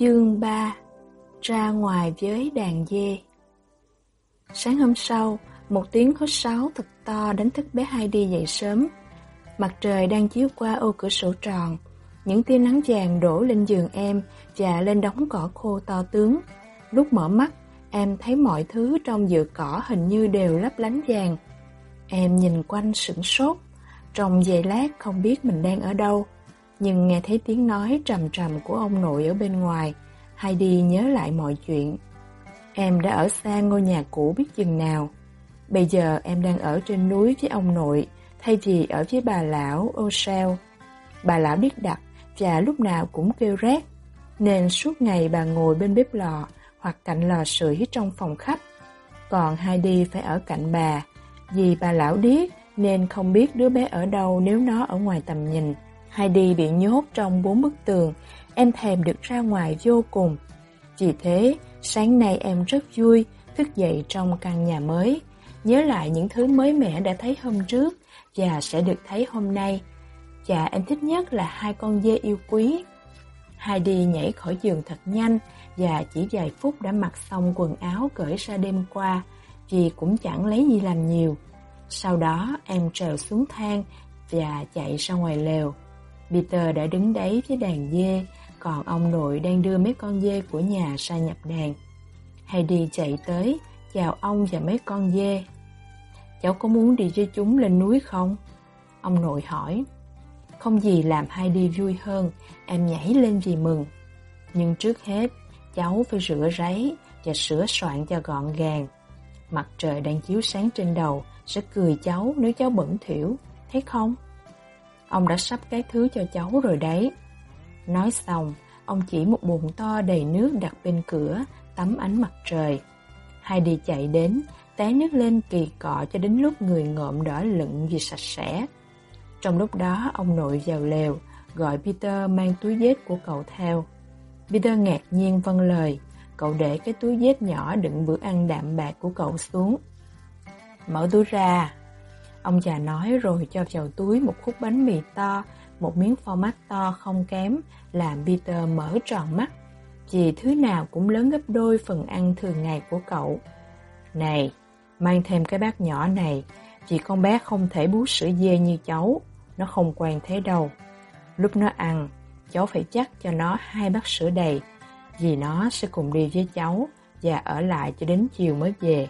Chương 3 Ra ngoài với đàn dê Sáng hôm sau, một tiếng hốt sáo thật to đánh thức bé Heidi dậy sớm. Mặt trời đang chiếu qua ô cửa sổ tròn, những tia nắng vàng đổ lên giường em và lên đống cỏ khô to tướng. Lúc mở mắt, em thấy mọi thứ trong vựa cỏ hình như đều lấp lánh vàng. Em nhìn quanh sửng sốt, trong giây lát không biết mình đang ở đâu nhưng nghe thấy tiếng nói trầm trầm của ông nội ở bên ngoài, Heidi nhớ lại mọi chuyện. Em đã ở xa ngôi nhà cũ biết chừng nào. Bây giờ em đang ở trên núi với ông nội, thay vì ở với bà lão O'Shell. Bà lão điếc đặc và lúc nào cũng kêu rét, nên suốt ngày bà ngồi bên bếp lò hoặc cạnh lò sưởi trong phòng khách. Còn Heidi phải ở cạnh bà, vì bà lão điếc nên không biết đứa bé ở đâu nếu nó ở ngoài tầm nhìn. Heidi bị nhốt trong bốn bức tường, em thèm được ra ngoài vô cùng. Vì thế, sáng nay em rất vui, thức dậy trong căn nhà mới, nhớ lại những thứ mới mẻ đã thấy hôm trước và sẽ được thấy hôm nay. Chà, em thích nhất là hai con dê yêu quý. Heidi nhảy khỏi giường thật nhanh và chỉ vài phút đã mặc xong quần áo cởi ra đêm qua, vì cũng chẳng lấy gì làm nhiều. Sau đó em trèo xuống thang và chạy ra ngoài lều. Peter đã đứng đấy với đàn dê, còn ông nội đang đưa mấy con dê của nhà ra nhập đàn. Heidi chạy tới, chào ông và mấy con dê. Cháu có muốn đi với chúng lên núi không? Ông nội hỏi. Không gì làm Heidi vui hơn, em nhảy lên vì mừng. Nhưng trước hết, cháu phải rửa ráy và sửa soạn cho gọn gàng. Mặt trời đang chiếu sáng trên đầu sẽ cười cháu nếu cháu bẩn thỉu, thấy không? Ông đã sắp cái thứ cho cháu rồi đấy. Nói xong, ông chỉ một bồn to đầy nước đặt bên cửa, tắm ánh mặt trời. Heidi chạy đến, té nước lên kỳ cọ cho đến lúc người ngộm đỏ lựng vì sạch sẽ. Trong lúc đó, ông nội vào lều, gọi Peter mang túi dết của cậu theo. Peter ngạc nhiên vâng lời, cậu để cái túi dết nhỏ đựng bữa ăn đạm bạc của cậu xuống. Mở túi ra, Ông già nói rồi cho vào túi một khúc bánh mì to, một miếng phô mát to không kém, làm Peter mở tròn mắt. Vì thứ nào cũng lớn gấp đôi phần ăn thường ngày của cậu. Này, mang thêm cái bát nhỏ này, vì con bé không thể bú sữa dê như cháu, nó không quen thế đâu. Lúc nó ăn, cháu phải chắc cho nó hai bát sữa đầy, vì nó sẽ cùng đi với cháu và ở lại cho đến chiều mới về.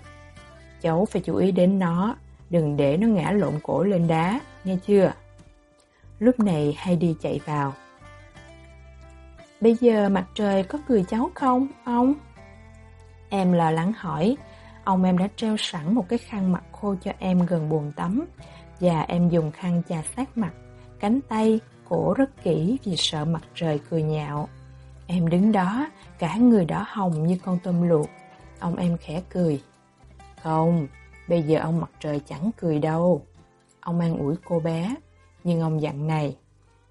Cháu phải chú ý đến nó, đừng để nó ngã lộn cổ lên đá, nghe chưa? Lúc này Heidi chạy vào. Bây giờ mặt trời có cười cháu không, ông? Em lo lắng hỏi, ông em đã treo sẵn một cái khăn mặt khô cho em gần bồn tắm và em dùng khăn chà sát mặt, cánh tay, cổ rất kỹ vì sợ mặt trời cười nhạo. Em đứng đó, cả người đỏ hồng như con tôm luộc. Ông em khẽ cười. Không, Bây giờ ông mặt trời chẳng cười đâu. Ông an ủi cô bé, nhưng ông dặn này,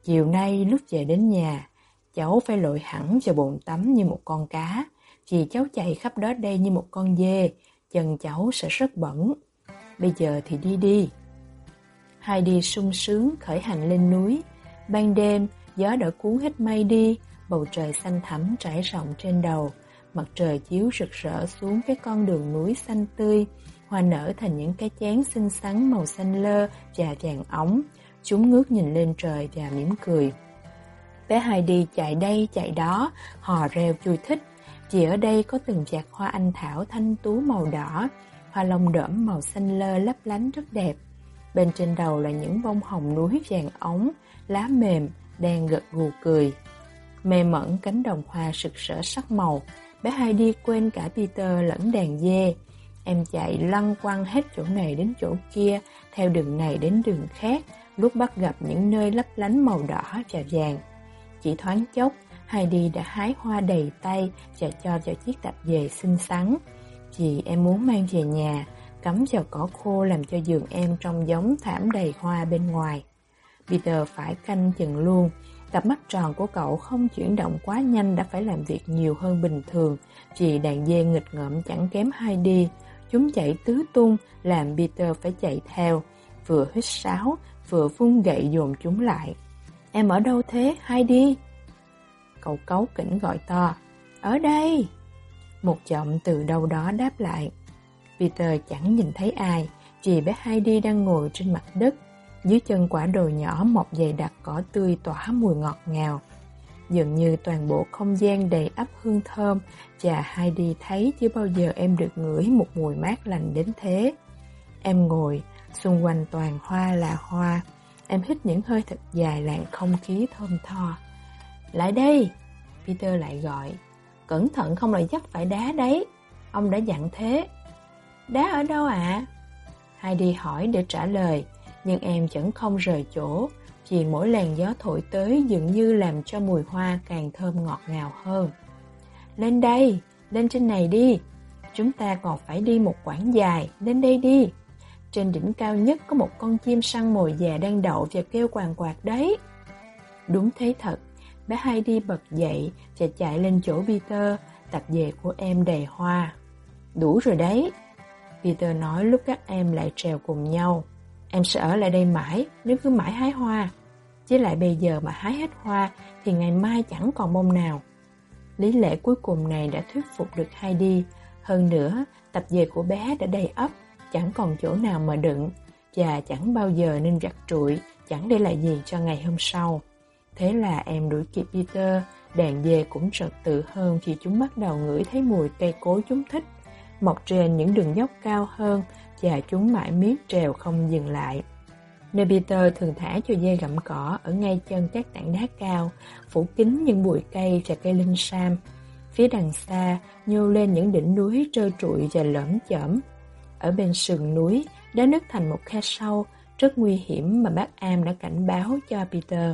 chiều nay lúc về đến nhà, cháu phải lội hẳn vào bồn tắm như một con cá, vì cháu chạy khắp đó đây như một con dê, chân cháu sẽ rất bẩn. Bây giờ thì đi đi. Hai đi sung sướng khởi hành lên núi. Ban đêm, gió đã cuốn hết mây đi, bầu trời xanh thẳm trải rộng trên đầu. Mặt trời chiếu rực rỡ xuống cái con đường núi xanh tươi, hoa nở thành những cái chén xinh xắn màu xanh lơ và vàng ống. Chúng ngước nhìn lên trời và mỉm cười. Bé Heidi chạy đây chạy đó, hò reo vui thích. Chỉ ở đây có từng vạt hoa anh thảo thanh tú màu đỏ, hoa lông đỡm màu xanh lơ lấp lánh rất đẹp. Bên trên đầu là những bông hồng núi vàng ống, lá mềm, đang gật gù cười. Mê mẩn cánh đồng hoa sực sỡ sắc màu, bé Heidi quên cả Peter lẫn đàn dê. Em chạy lăn quăng hết chỗ này đến chỗ kia, theo đường này đến đường khác, lúc bắt gặp những nơi lấp lánh màu đỏ và vàng. Chỉ thoáng chốc, Heidi đã hái hoa đầy tay và cho vào chiếc tạp dề xinh xắn. chị em muốn mang về nhà, cắm vào cỏ khô làm cho giường em trông giống thảm đầy hoa bên ngoài. Peter phải canh chừng luôn, cặp mắt tròn của cậu không chuyển động quá nhanh đã phải làm việc nhiều hơn bình thường vì đàn dê nghịch ngợm chẳng kém Heidi. Chúng chạy tứ tung, làm Peter phải chạy theo, vừa hít sáo, vừa vung gậy dồn chúng lại. Em ở đâu thế? Hai đi! Cậu cấu kỉnh gọi to. Ở đây! Một giọng từ đâu đó đáp lại. Peter chẳng nhìn thấy ai, chỉ bé Heidi đang ngồi trên mặt đất. Dưới chân quả đồi nhỏ mọc dày đặc cỏ tươi tỏa mùi ngọt ngào. Dường như toàn bộ không gian đầy ắp hương thơm và Heidi thấy chưa bao giờ em được ngửi một mùi mát lành đến thế. Em ngồi, xung quanh toàn hoa là hoa. Em hít những hơi thật dài làn không khí thơm tho. Lại đây! Peter lại gọi. Cẩn thận không lại dắt phải đá đấy. Ông đã dặn thế. Đá ở đâu ạ? À? Heidi hỏi để trả lời, nhưng em chẳng không rời chỗ, chỉ mỗi làn gió thổi tới dường như làm cho mùi hoa càng thơm ngọt ngào hơn. Lên đây, lên trên này đi, chúng ta còn phải đi một quãng dài, lên đây đi. Trên đỉnh cao nhất có một con chim săn mồi già đang đậu và kêu quàng quạt đấy. Đúng thế thật, bé Heidi bật dậy và chạy lên chỗ Peter, tập về của em đầy hoa. Đủ rồi đấy, Peter nói lúc các em lại trèo cùng nhau. Em sẽ ở lại đây mãi nếu cứ mãi hái hoa. Chứ lại bây giờ mà hái hết hoa thì ngày mai chẳng còn bông nào. Lý lẽ cuối cùng này đã thuyết phục được Heidi. Hơn nữa, tập về của bé đã đầy ấp, chẳng còn chỗ nào mà đựng và chẳng bao giờ nên vặt trụi, chẳng để lại gì cho ngày hôm sau. Thế là em đuổi kịp Peter, đàn dê cũng trật tự hơn khi chúng bắt đầu ngửi thấy mùi cây cối chúng thích mọc trên những đường dốc cao hơn và chúng mãi miết trèo không dừng lại. Nơi Peter thường thả cho dê gặm cỏ ở ngay chân các tảng đá cao, phủ kín những bụi cây và cây linh sam. Phía đằng xa nhô lên những đỉnh núi trơ trụi và lõm chởm. Ở bên sườn núi, đã nứt thành một khe sâu, rất nguy hiểm mà bác Am đã cảnh báo cho Peter.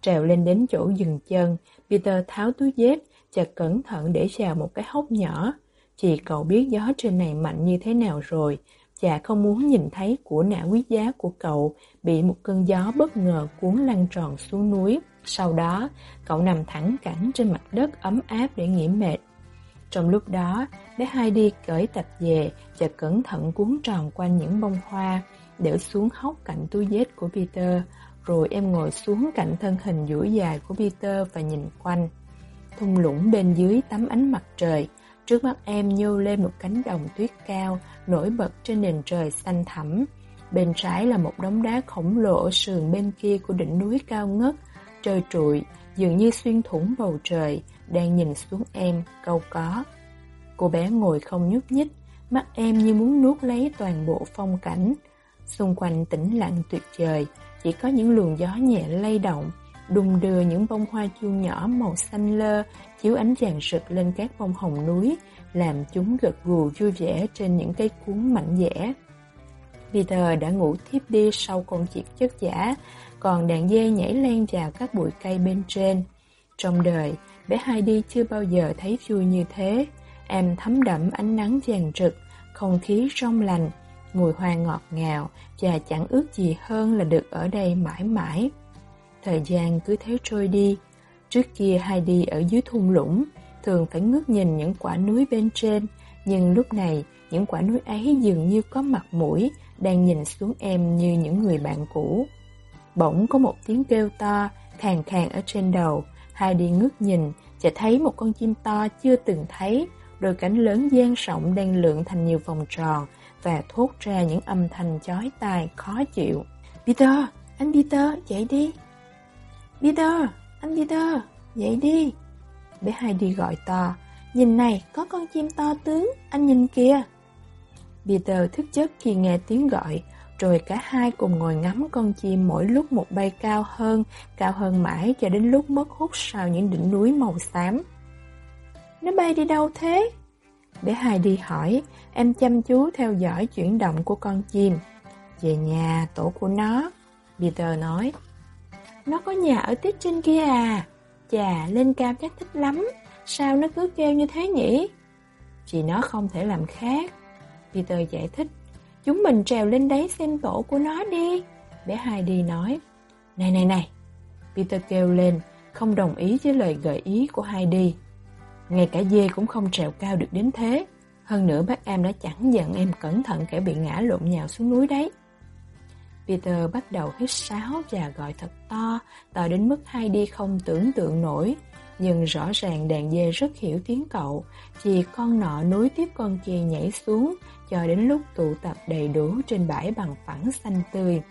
Trèo lên đến chỗ dừng chân, Peter tháo túi dép và cẩn thận để vào một cái hốc nhỏ. Chị cậu biết gió trên này mạnh như thế nào rồi, chả không muốn nhìn thấy của nã quý giá của cậu bị một cơn gió bất ngờ cuốn lăn tròn xuống núi. Sau đó, cậu nằm thẳng cẳng trên mặt đất ấm áp để nghỉ mệt. Trong lúc đó, bé Heidi cởi tập về và cẩn thận cuốn tròn quanh những bông hoa, để xuống hốc cạnh túi vết của Peter, rồi em ngồi xuống cạnh thân hình duỗi dài của Peter và nhìn quanh. Thung lũng bên dưới tắm ánh mặt trời, Trước mắt em nhô lên một cánh đồng tuyết cao, nổi bật trên nền trời xanh thẳm. Bên trái là một đống đá khổng lồ ở sườn bên kia của đỉnh núi cao ngất, trơ trụi, dường như xuyên thủng bầu trời, đang nhìn xuống em, câu có. Cô bé ngồi không nhúc nhích, mắt em như muốn nuốt lấy toàn bộ phong cảnh. Xung quanh tĩnh lặng tuyệt vời, chỉ có những luồng gió nhẹ lay động, đung đưa những bông hoa chuông nhỏ màu xanh lơ chiếu ánh vàng rực lên các bông hồng núi, làm chúng gật gù vui vẻ trên những cây cuốn mạnh dẻ. Peter đã ngủ thiếp đi sau con chiếc chất giả, còn đàn dê nhảy len vào các bụi cây bên trên. Trong đời, bé Heidi chưa bao giờ thấy vui như thế. Em thấm đậm ánh nắng vàng rực, không khí trong lành, mùi hoa ngọt ngào và chẳng ước gì hơn là được ở đây mãi mãi. Thời gian cứ thế trôi đi. Trước kia Heidi ở dưới thung lũng, thường phải ngước nhìn những quả núi bên trên, nhưng lúc này những quả núi ấy dường như có mặt mũi, đang nhìn xuống em như những người bạn cũ. Bỗng có một tiếng kêu to, khàn khàn ở trên đầu, Heidi ngước nhìn sẽ thấy một con chim to chưa từng thấy, đôi cánh lớn gian rộng đang lượn thành nhiều vòng tròn và thốt ra những âm thanh chói tai khó chịu. Peter, anh Peter, dậy đi. Peter, anh Peter, dậy đi. Bé Heidi gọi to, nhìn này, có con chim to tướng, anh nhìn kìa. Peter thức giấc khi nghe tiếng gọi, rồi cả hai cùng ngồi ngắm con chim mỗi lúc một bay cao hơn, cao hơn mãi cho đến lúc mất hút sau những đỉnh núi màu xám. Nó bay đi đâu thế? Bé Heidi hỏi, em chăm chú theo dõi chuyển động của con chim. Về nhà, tổ của nó, Peter nói. Nó có nhà ở tiếp trên kia à? Chà, lên cao chắc thích lắm. Sao nó cứ kêu như thế nhỉ? Chị nó không thể làm khác. Peter giải thích. Chúng mình trèo lên đấy xem tổ của nó đi. Bé Heidi nói. Này này này. Peter kêu lên, không đồng ý với lời gợi ý của Heidi. Ngay cả dê cũng không trèo cao được đến thế. Hơn nữa bác em đã chẳng giận em cẩn thận kẻ bị ngã lộn nhào xuống núi đấy. Peter bắt đầu hít sáo và gọi thật to, to đến mức Heidi không tưởng tượng nổi. Nhưng rõ ràng đàn dê rất hiểu tiếng cậu, vì con nọ nối tiếp con kia nhảy xuống cho đến lúc tụ tập đầy đủ trên bãi bằng phẳng xanh tươi.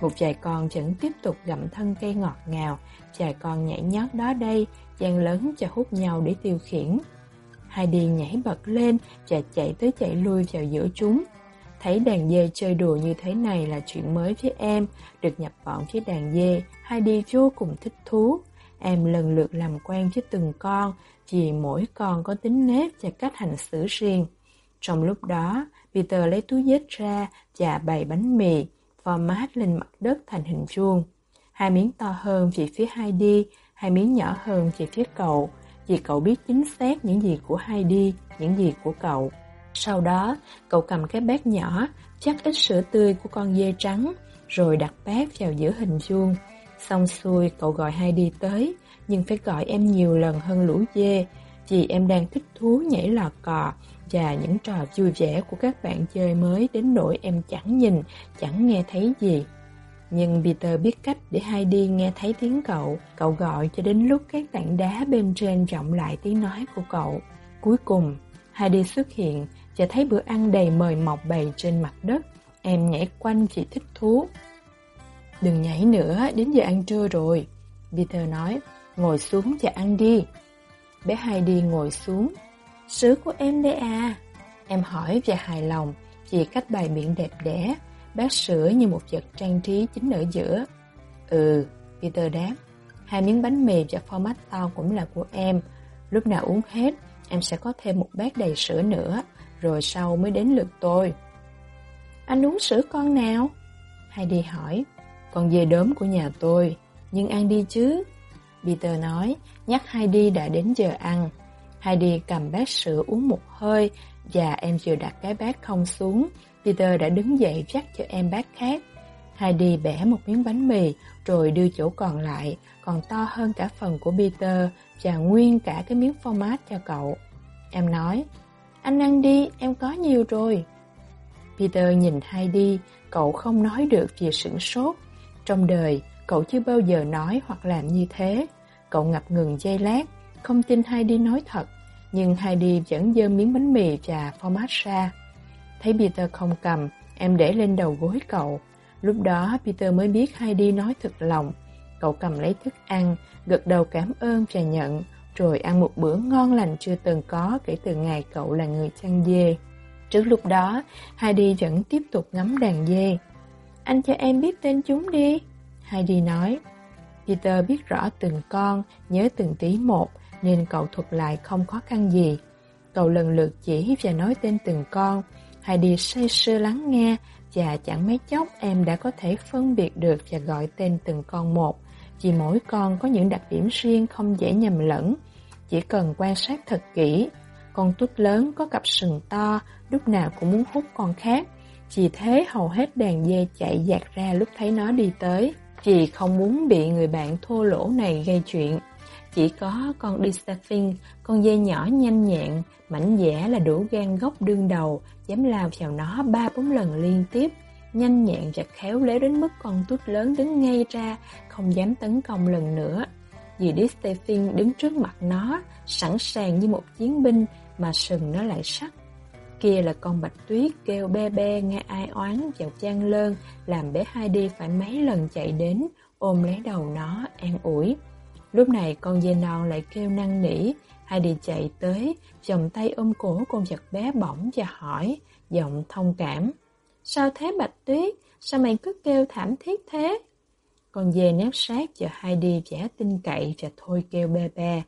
Một chài con vẫn tiếp tục gặm thân cây ngọt ngào, chài con nhảy nhót đó đây, gian lớn cho hút nhau để tiêu khiển. Heidi nhảy bật lên và chạy tới chạy lui vào giữa chúng. Thấy đàn dê chơi đùa như thế này là chuyện mới với em, được nhập bọn với đàn dê, hai đi vô cùng thích thú. Em lần lượt làm quen với từng con, vì mỗi con có tính nếp và cách hành xử riêng. Trong lúc đó, Peter lấy túi dết ra và bày bánh mì, format lên mặt đất thành hình vuông. Hai miếng to hơn về phía Heidi, hai miếng nhỏ hơn về phía cậu, vì cậu biết chính xác những gì của Heidi, những gì của cậu. Sau đó, cậu cầm cái bát nhỏ, chắc ít sữa tươi của con dê trắng, rồi đặt bát vào giữa hình vuông. Xong xuôi, cậu gọi Heidi tới, nhưng phải gọi em nhiều lần hơn lũ dê, vì em đang thích thú nhảy lò cò và những trò vui vẻ của các bạn chơi mới đến nỗi em chẳng nhìn, chẳng nghe thấy gì. Nhưng Peter biết cách để Heidi nghe thấy tiếng cậu, cậu gọi cho đến lúc các tảng đá bên trên vọng lại tiếng nói của cậu. Cuối cùng, Heidi xuất hiện và thấy bữa ăn đầy mời mọc bày trên mặt đất. Em nhảy quanh chị thích thú. Đừng nhảy nữa, đến giờ ăn trưa rồi. Peter nói, ngồi xuống và ăn đi. Bé Heidi ngồi xuống. Sữa của em đây à? Em hỏi và hài lòng Chỉ cách bài miệng đẹp đẽ, bát sữa như một vật trang trí chính ở giữa. Ừ, Peter đáp. Hai miếng bánh mì và format to cũng là của em. Lúc nào uống hết, em sẽ có thêm một bát đầy sữa nữa, rồi sau mới đến lượt tôi. Anh uống sữa con nào? Heidi hỏi. Con dê đốm của nhà tôi, nhưng ăn đi chứ. Peter nói, nhắc Heidi đã đến giờ ăn. Heidi cầm bát sữa uống một hơi và em vừa đặt cái bát không xuống. Peter đã đứng dậy dắt cho em bát khác. Heidi bẻ một miếng bánh mì rồi đưa chỗ còn lại, còn to hơn cả phần của Peter và nguyên cả cái miếng format cho cậu. Em nói, anh ăn đi, em có nhiều rồi. Peter nhìn Heidi, cậu không nói được vì sửng sốt. Trong đời, cậu chưa bao giờ nói hoặc làm như thế. Cậu ngập ngừng giây lát, không tin Heidi nói thật, nhưng Heidi vẫn dơ miếng bánh mì và format ra. Thấy Peter không cầm, em để lên đầu gối cậu. Lúc đó Peter mới biết Heidi nói thật lòng. Cậu cầm lấy thức ăn, gật đầu cảm ơn và nhận, rồi ăn một bữa ngon lành chưa từng có kể từ ngày cậu là người chăn dê. Trước lúc đó, Heidi vẫn tiếp tục ngắm đàn dê. Anh cho em biết tên chúng đi. Heidi nói. Peter biết rõ từng con, nhớ từng tí một, nên cậu thuật lại không khó khăn gì. Cậu lần lượt chỉ và nói tên từng con, Heidi say sưa lắng nghe và chẳng mấy chốc em đã có thể phân biệt được và gọi tên từng con một. Vì mỗi con có những đặc điểm riêng không dễ nhầm lẫn, chỉ cần quan sát thật kỹ. Con tút lớn có cặp sừng to, lúc nào cũng muốn hút con khác. Vì thế hầu hết đàn dê chạy dạt ra lúc thấy nó đi tới. chị không muốn bị người bạn thô lỗ này gây chuyện. Chỉ có con Distaffin, con dê nhỏ nhanh nhẹn, mảnh dẻ là đủ gan gốc đương đầu, dám lao vào nó ba bốn lần liên tiếp, nhanh nhẹn và khéo léo đến mức con tút lớn đứng ngay ra, không dám tấn công lần nữa. Vì Distefin đứng trước mặt nó, sẵn sàng như một chiến binh mà sừng nó lại sắc. Kia là con bạch tuyết kêu be be nghe ai oán vào trang lơn, làm bé hai đi phải mấy lần chạy đến, ôm lấy đầu nó, an ủi. Lúc này con dê non lại kêu năn nỉ, hai đi chạy tới, vòng tay ôm cổ con vật bé bỏng và hỏi, giọng thông cảm. Sao thế Bạch Tuyết? Sao mày cứ kêu thảm thiết thế? Con dê nép sát cho Heidi vẻ tin cậy và thôi kêu bê bê.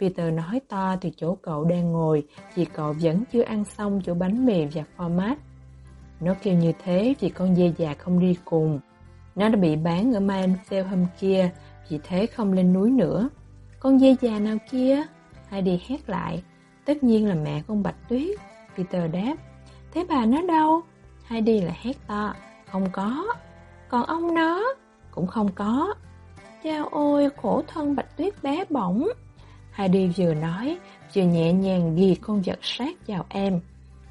Peter nói to từ chỗ cậu đang ngồi vì cậu vẫn chưa ăn xong chỗ bánh mì và format. Nó kêu như thế vì con dê già không đi cùng. Nó đã bị bán ở Mansfield hôm kia, vì thế không lên núi nữa. Con dê già nào kia? Heidi hét lại. Tất nhiên là mẹ con Bạch Tuyết. Peter đáp. Thế bà nó đâu? Heidi lại hét to. Không có. Còn ông nó? Cũng không có. Chao ôi, khổ thân Bạch Tuyết bé bỏng. Heidi vừa nói, vừa nhẹ nhàng ghi con vật sát vào em.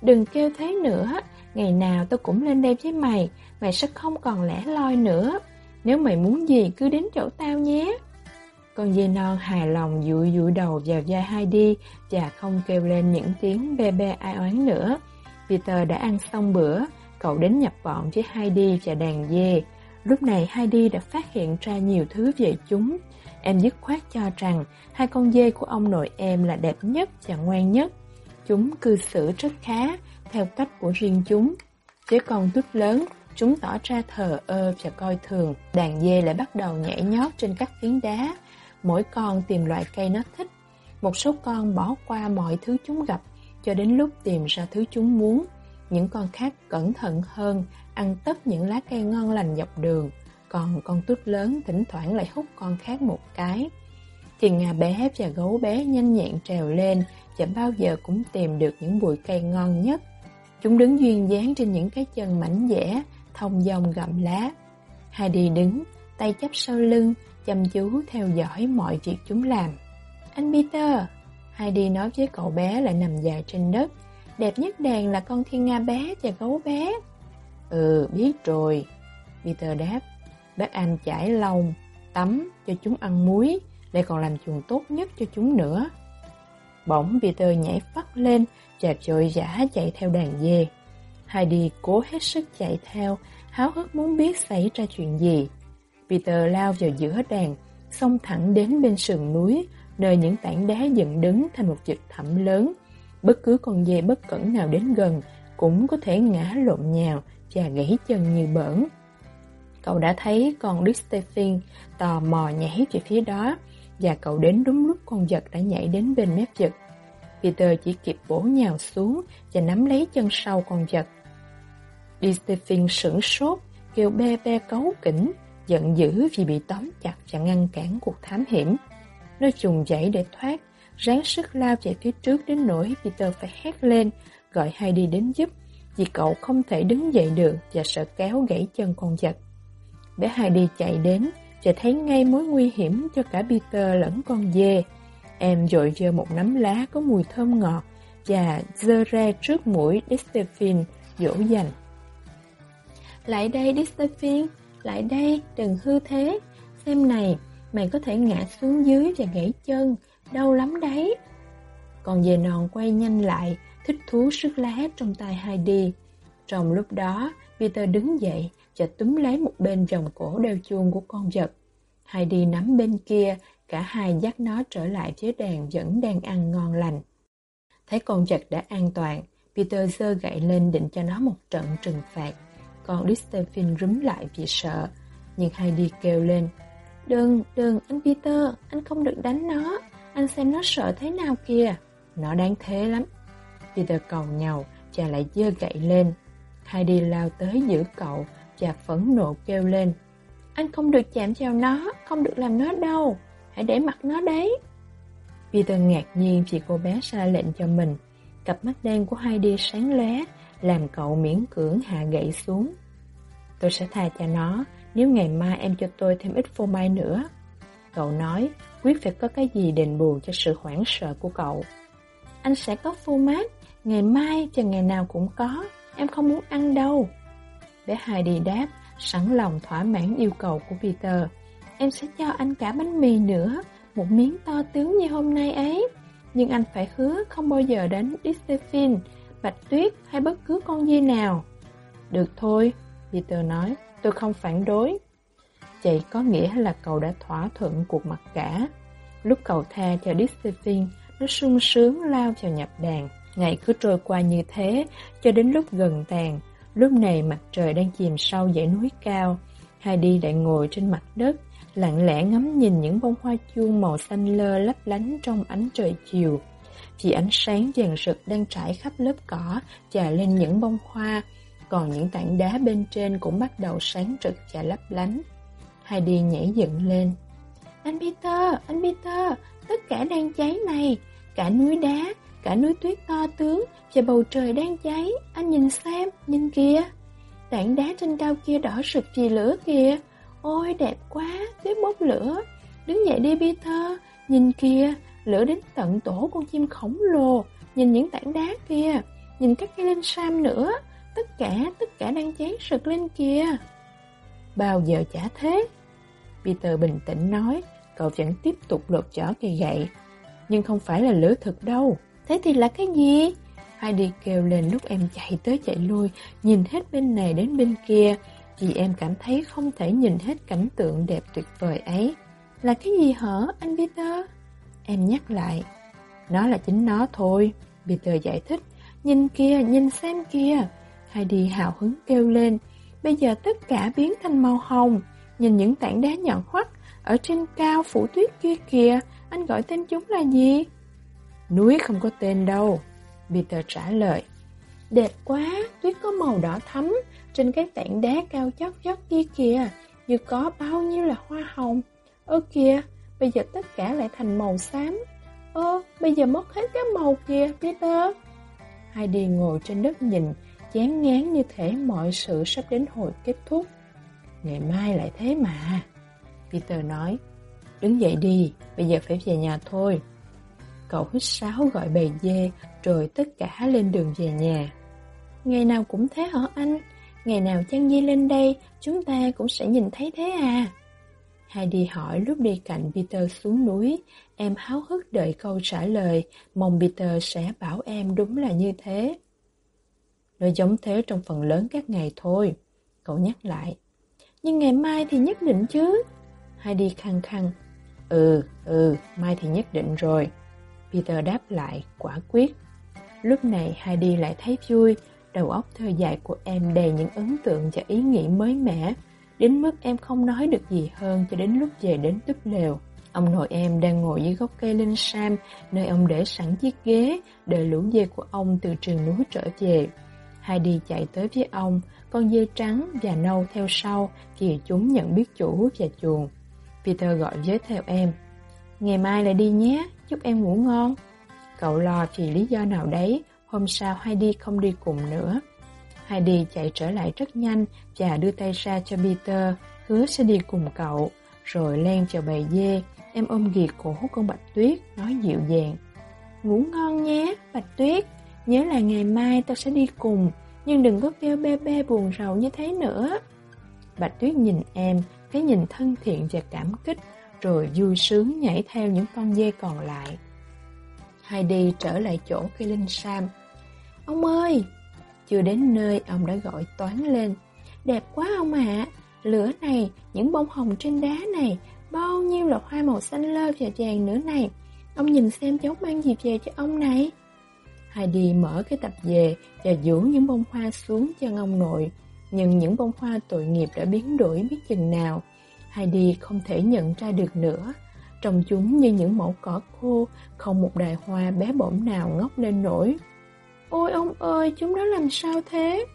Đừng kêu thế nữa, ngày nào tôi cũng lên đây với mày, mày sẽ không còn lẻ loi nữa. Nếu mày muốn gì cứ đến chỗ tao nhé. Con dê non hài lòng dụi dụi đầu vào vai Heidi và không kêu lên những tiếng bê bê ai oán nữa. Peter đã ăn xong bữa, cậu đến nhập bọn với Heidi và đàn dê. Lúc này Heidi đã phát hiện ra nhiều thứ về chúng. Em dứt khoát cho rằng hai con dê của ông nội em là đẹp nhất và ngoan nhất. Chúng cư xử rất khá, theo cách của riêng chúng. Với con tút lớn, chúng tỏ ra thờ ơ và coi thường. Đàn dê lại bắt đầu nhảy nhót trên các phiến đá. Mỗi con tìm loại cây nó thích. Một số con bỏ qua mọi thứ chúng gặp, cho đến lúc tìm ra thứ chúng muốn. Những con khác cẩn thận hơn, ăn tất những lá cây ngon lành dọc đường. Còn con tút lớn thỉnh thoảng lại hút con khác một cái. Thì ngà bé và gấu bé nhanh nhẹn trèo lên chẳng bao giờ cũng tìm được những bụi cây ngon nhất. Chúng đứng duyên dáng trên những cái chân mảnh dẻ, thông dòng gặm lá. Heidi đứng, tay chắp sau lưng, chăm chú theo dõi mọi việc chúng làm. Anh Peter, Heidi nói với cậu bé lại nằm dài trên đất. Đẹp nhất đàn là con thiên nga bé và gấu bé. Ừ, biết rồi. Peter đáp. Bác anh chải lông, tắm cho chúng ăn muối, lại còn làm chuồng tốt nhất cho chúng nữa. Bỗng Peter nhảy phát lên chạp trội giả chạy theo đàn dê. Heidi cố hết sức chạy theo, háo hức muốn biết xảy ra chuyện gì. Peter lao vào giữa đàn, xông thẳng đến bên sườn núi, nơi những tảng đá dựng đứng thành một vực thẳm lớn. Bất cứ con dê bất cẩn nào đến gần cũng có thể ngã lộn nhào và gãy chân như bỡn. Cậu đã thấy con Dick Stephen tò mò nhảy về phía đó và cậu đến đúng lúc con vật đã nhảy đến bên mép vực. Peter chỉ kịp bổ nhào xuống và nắm lấy chân sau con vật. Dick Stephen sửng sốt, kêu be be cấu kỉnh, giận dữ vì bị tóm chặt và ngăn cản cuộc thám hiểm. Nó trùng dậy để thoát, ráng sức lao về phía trước đến nỗi Peter phải hét lên, gọi Heidi đến giúp, vì cậu không thể đứng dậy được và sợ kéo gãy chân con vật. Bé Heidi chạy đến và thấy ngay mối nguy hiểm cho cả Peter lẫn con dê. Em dội dơ một nắm lá có mùi thơm ngọt và dơ ra trước mũi Distephine dỗ dành. Lại đây Distephine, lại đây, đừng hư thế. Xem này, mày có thể ngã xuống dưới và gãy chân, đau lắm đấy. Còn dề non quay nhanh lại, thích thú sức lá trong tay Heidi. Trong lúc đó, Peter đứng dậy và túm lấy một bên vòng cổ đeo chuông của con vật. Heidi nắm bên kia, cả hai dắt nó trở lại phía đàn vẫn đang ăn ngon lành. Thấy con vật đã an toàn, Peter giơ gậy lên định cho nó một trận trừng phạt. Còn Distephine rúm lại vì sợ, nhưng Heidi kêu lên. Đừng, đừng, anh Peter, anh không được đánh nó, anh xem nó sợ thế nào kìa. Nó đáng thế lắm. Peter cầu nhau, cha lại dơ gậy lên. Heidi lao tới giữ cậu, cha phẫn nộ kêu lên. Anh không được chạm vào nó, không được làm nó đâu, hãy để mặt nó đấy. Peter ngạc nhiên vì cô bé ra lệnh cho mình. Cặp mắt đen của Heidi sáng lóe, làm cậu miễn cưỡng hạ gậy xuống. Tôi sẽ tha cho nó, nếu ngày mai em cho tôi thêm ít phô mai nữa. Cậu nói, quyết phải có cái gì đền bù cho sự hoảng sợ của cậu. Anh sẽ có phô mát, ngày mai cho ngày nào cũng có, em không muốn ăn đâu. Bé Heidi đáp, sẵn lòng thỏa mãn yêu cầu của Peter. Em sẽ cho anh cả bánh mì nữa, một miếng to tướng như hôm nay ấy. Nhưng anh phải hứa không bao giờ đến Josephine, Bạch Tuyết hay bất cứ con dê nào. Được thôi, Peter nói, tôi không phản đối. Vậy có nghĩa là cậu đã thỏa thuận cuộc mặc cả. Lúc cậu tha cho Josephine, nó sung sướng lao vào nhập đàn. Ngày cứ trôi qua như thế, cho đến lúc gần tàn, Lúc này mặt trời đang chìm sâu dãy núi cao, Heidi lại ngồi trên mặt đất, lặng lẽ ngắm nhìn những bông hoa chuông màu xanh lơ lấp lánh trong ánh trời chiều. Vì ánh sáng vàng rực đang trải khắp lớp cỏ, chà lên những bông hoa, còn những tảng đá bên trên cũng bắt đầu sáng rực và lấp lánh. Heidi nhảy dựng lên. Anh Peter, anh Peter, tất cả đang cháy này, cả núi đá, Cả núi tuyết to tướng và bầu trời đang cháy, anh nhìn xem, nhìn kìa. Tảng đá trên cao kia đỏ sực vì lửa kìa. Ôi đẹp quá, tuyết bốc lửa. Đứng dậy đi Peter, nhìn kìa, lửa đến tận tổ con chim khổng lồ. Nhìn những tảng đá kia, nhìn các cây linh sam nữa. Tất cả, tất cả đang cháy sực lên kìa. Bao giờ chả thế? Peter bình tĩnh nói, cậu vẫn tiếp tục lột chỏ cây gậy. Nhưng không phải là lửa thực đâu. Thế thì là cái gì? Heidi kêu lên lúc em chạy tới chạy lui, nhìn hết bên này đến bên kia, chị em cảm thấy không thể nhìn hết cảnh tượng đẹp tuyệt vời ấy. Là cái gì hả, anh Peter? Em nhắc lại. Nó là chính nó thôi, Peter giải thích. Nhìn kia, nhìn xem kia. Heidi hào hứng kêu lên. Bây giờ tất cả biến thành màu hồng. Nhìn những tảng đá nhọn hoắt ở trên cao phủ tuyết kia kìa. Anh gọi tên chúng là gì? Núi không có tên đâu. Peter trả lời. Đẹp quá, tuyết có màu đỏ thắm trên cái tảng đá cao chót chót kia kìa, như có bao nhiêu là hoa hồng. Ơ kìa, bây giờ tất cả lại thành màu xám. Ơ, bây giờ mất hết các màu kìa, Peter. Heidi ngồi trên đất nhìn, chán ngán như thể mọi sự sắp đến hồi kết thúc. Ngày mai lại thế mà. Peter nói, đứng dậy đi, bây giờ phải về nhà thôi. Cậu hít sáo gọi bầy dê, rồi tất cả lên đường về nhà. Ngày nào cũng thế hả anh? Ngày nào chăn Di lên đây, chúng ta cũng sẽ nhìn thấy thế à? Heidi hỏi lúc đi cạnh Peter xuống núi, em háo hức đợi câu trả lời, mong Peter sẽ bảo em đúng là như thế. Nó giống thế trong phần lớn các ngày thôi, cậu nhắc lại. Nhưng ngày mai thì nhất định chứ. Heidi khăng khăng. Ừ, ừ, mai thì nhất định rồi. Peter đáp lại, quả quyết. Lúc này Heidi lại thấy vui, đầu óc thơ dại của em đầy những ấn tượng và ý nghĩ mới mẻ, đến mức em không nói được gì hơn cho đến lúc về đến túp lều. Ông nội em đang ngồi dưới gốc cây linh sam, nơi ông để sẵn chiếc ghế, đợi lũ dê của ông từ trường núi trở về. Heidi chạy tới với ông, con dê trắng và nâu theo sau, kìa chúng nhận biết chủ và chuồng. Peter gọi giới theo em. Ngày mai lại đi nhé, chúc em ngủ ngon. Cậu lo vì lý do nào đấy, hôm sau Heidi không đi cùng nữa. Heidi chạy trở lại rất nhanh và đưa tay ra cho Peter, hứa sẽ đi cùng cậu. Rồi len vào bầy dê, em ôm ghì cổ con Bạch Tuyết, nói dịu dàng. Ngủ ngon nhé, Bạch Tuyết, nhớ là ngày mai tao sẽ đi cùng, nhưng đừng có kêu bê bê buồn rầu như thế nữa. Bạch Tuyết nhìn em, cái nhìn thân thiện và cảm kích, rồi vui sướng nhảy theo những con dê còn lại. Heidi trở lại chỗ cây linh sam. Ông ơi! Chưa đến nơi, ông đã gọi toán lên. Đẹp quá ông ạ! Lửa này, những bông hồng trên đá này, bao nhiêu là hoa màu xanh lơ và vàng nữa này. Ông nhìn xem cháu mang gì về cho ông này. Heidi mở cái tập về và dưỡng những bông hoa xuống cho ông nội. Nhưng những bông hoa tội nghiệp đã biến đổi biết chừng nào. Heidi không thể nhận ra được nữa. Trông chúng như những mẫu cỏ khô, không một đài hoa bé bỏng nào ngóc lên nổi. Ôi ông ơi, chúng nó làm sao thế?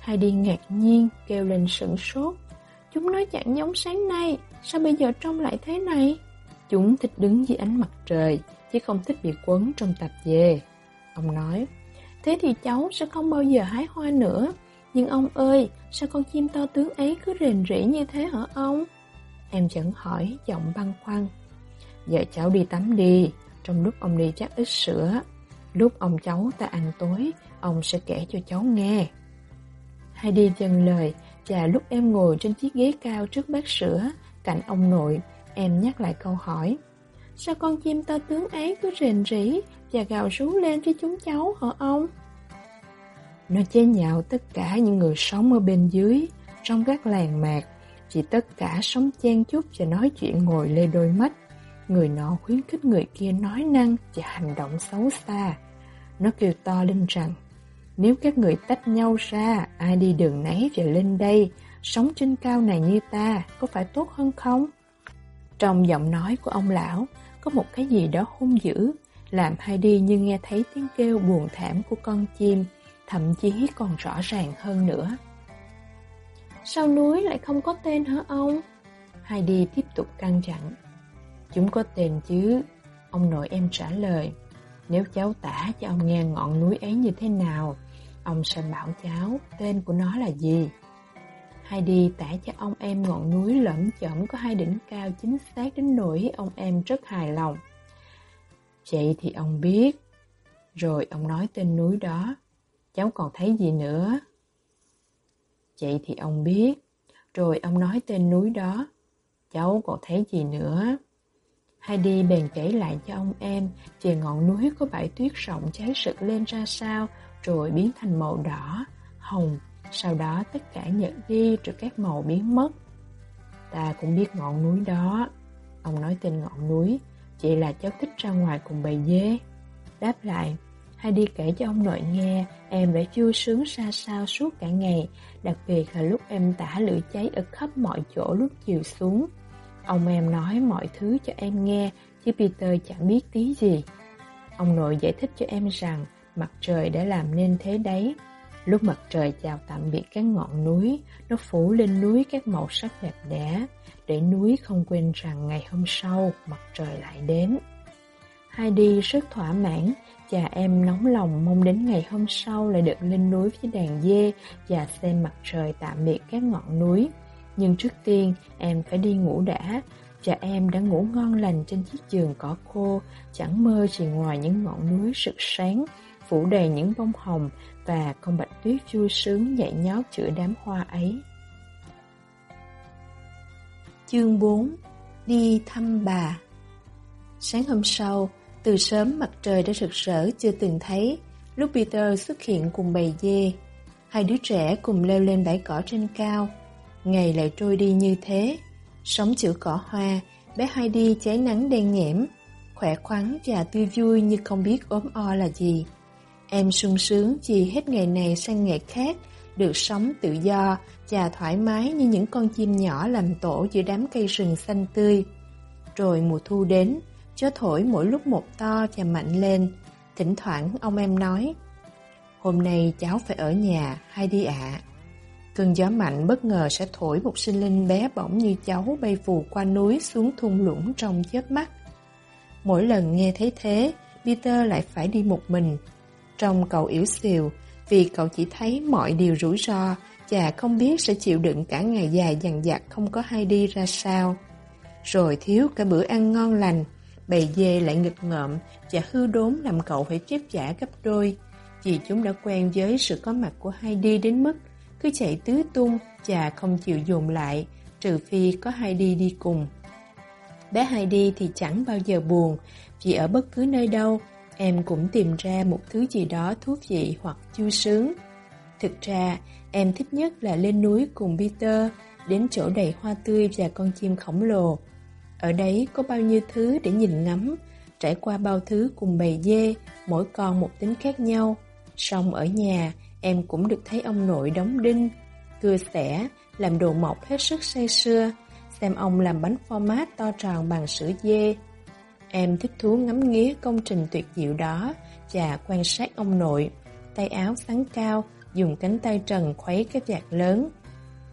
Heidi ngạc nhiên, kêu lên sửng sốt. Chúng nó chẳng giống sáng nay, sao bây giờ trông lại thế này? Chúng thích đứng dưới ánh mặt trời, chứ không thích bị quấn trong tạp dề. Ông nói, thế thì cháu sẽ không bao giờ hái hoa nữa. Nhưng ông ơi, sao con chim to tướng ấy cứ rền rỉ như thế hả ông? Em chẳng hỏi, giọng băng khoăn. Giờ cháu đi tắm đi, trong lúc ông đi chắc ít sữa. Lúc ông cháu ta ăn tối, ông sẽ kể cho cháu nghe. Hay đi dần lời, và lúc em ngồi trên chiếc ghế cao trước bát sữa, cạnh ông nội, em nhắc lại câu hỏi. Sao con chim to tướng ấy cứ rền rỉ và gào rú lên với chúng cháu hả ông? Nó chế nhạo tất cả những người sống ở bên dưới, trong các làng mạc, chỉ tất cả sống chen chúc và nói chuyện ngồi lê đôi mắt. Người nọ khuyến khích người kia nói năng và hành động xấu xa. Nó kêu to lên rằng, nếu các người tách nhau ra, ai đi đường nấy và lên đây, sống trên cao này như ta, có phải tốt hơn không? Trong giọng nói của ông lão, có một cái gì đó hung dữ, làm Heidi như nghe thấy tiếng kêu buồn thảm của con chim, thậm chí còn rõ ràng hơn nữa. Sao núi lại không có tên hả ông? Heidi tiếp tục căng dặn. Chúng có tên chứ, ông nội em trả lời. Nếu cháu tả cho ông nghe ngọn núi ấy như thế nào, ông sẽ bảo cháu tên của nó là gì. Heidi tả cho ông em ngọn núi lẫm chẩm có hai đỉnh cao chính xác đến nỗi ông em rất hài lòng. Vậy thì ông biết. Rồi ông nói tên núi đó. Cháu còn thấy gì nữa? Vậy thì ông biết. Rồi ông nói tên núi đó. Cháu còn thấy gì nữa? Heidi bèn kể lại cho ông em về ngọn núi có bãi tuyết rộng cháy sực lên ra sao, rồi biến thành màu đỏ, hồng, sau đó tất cả nhận đi rồi các màu biến mất. Ta cũng biết ngọn núi đó. Ông nói tên ngọn núi, chỉ là cháu thích ra ngoài cùng bầy dê. Đáp lại, Heidi kể cho ông nội nghe em đã vui sướng xa sao suốt cả ngày, đặc biệt là lúc em tả lửa cháy ở khắp mọi chỗ lúc chiều xuống. Ông em nói mọi thứ cho em nghe, chứ Peter chẳng biết tí gì. Ông nội giải thích cho em rằng mặt trời đã làm nên thế đấy. Lúc mặt trời chào tạm biệt các ngọn núi, nó phủ lên núi các màu sắc đẹp đẽ, để núi không quên rằng ngày hôm sau mặt trời lại đến. Heidi rất thỏa mãn, cha em nóng lòng mong đến ngày hôm sau lại được lên núi với đàn dê và xem mặt trời tạm biệt các ngọn núi. Nhưng trước tiên em phải đi ngủ đã Cha em đã ngủ ngon lành trên chiếc giường cỏ khô Chẳng mơ gì ngoài những ngọn núi rực sáng Phủ đầy những bông hồng và con bạch tuyết vui sướng nhảy nhót giữa đám hoa ấy. Chương 4 Đi thăm bà. Sáng hôm sau, từ sớm mặt trời đã rực rỡ chưa từng thấy Lúc Peter xuất hiện cùng bầy dê Hai đứa trẻ cùng leo lên bãi cỏ trên cao. Ngày lại trôi đi như thế Sống chữa cỏ hoa Bé Heidi cháy nắng đen nhẽm Khỏe khoắn và tươi vui như không biết ốm o là gì. Em sung sướng vì hết ngày này sang ngày khác Được sống tự do và thoải mái như những con chim nhỏ làm tổ giữa đám cây rừng xanh tươi Rồi mùa thu đến Gió thổi mỗi lúc một to và mạnh lên Thỉnh thoảng ông em nói Hôm nay cháu phải ở nhà, hay đi ạ Cơn gió mạnh bất ngờ sẽ thổi một sinh linh bé bỏng như cháu bay phù qua núi xuống thung lũng trong chớp mắt. Mỗi lần nghe thấy thế, Peter lại phải đi một mình. Trong cậu yếu xìu, vì cậu chỉ thấy mọi điều rủi ro và không biết sẽ chịu đựng cả ngày dài dằn dặt không có hay đi ra sao. Rồi thiếu cả bữa ăn ngon lành, bầy dê lại nghịch ngợm và hư đốn làm cậu phải chép trả gấp đôi, vì chúng đã quen với sự có mặt của Heidi đến mức cứ chạy tứ tung và không chịu dồn lại, trừ phi có Heidi đi cùng. Bé Heidi thì chẳng bao giờ buồn, vì ở bất cứ nơi đâu, em cũng tìm ra một thứ gì đó thú vị hoặc vui sướng. Thực ra, em thích nhất là lên núi cùng Peter, đến chỗ đầy hoa tươi và con chim khổng lồ. Ở đấy có bao nhiêu thứ để nhìn ngắm, trải qua bao thứ cùng bầy dê, mỗi con một tính khác nhau. Xong ở nhà, em cũng được thấy ông nội đóng đinh, cưa xẻ, làm đồ mộc hết sức say sưa, xem ông làm bánh format to tròn bằng sữa dê. Em thích thú ngắm nghía công trình tuyệt diệu đó và quan sát ông nội, tay áo sáng cao, dùng cánh tay trần khuấy cái vạt lớn.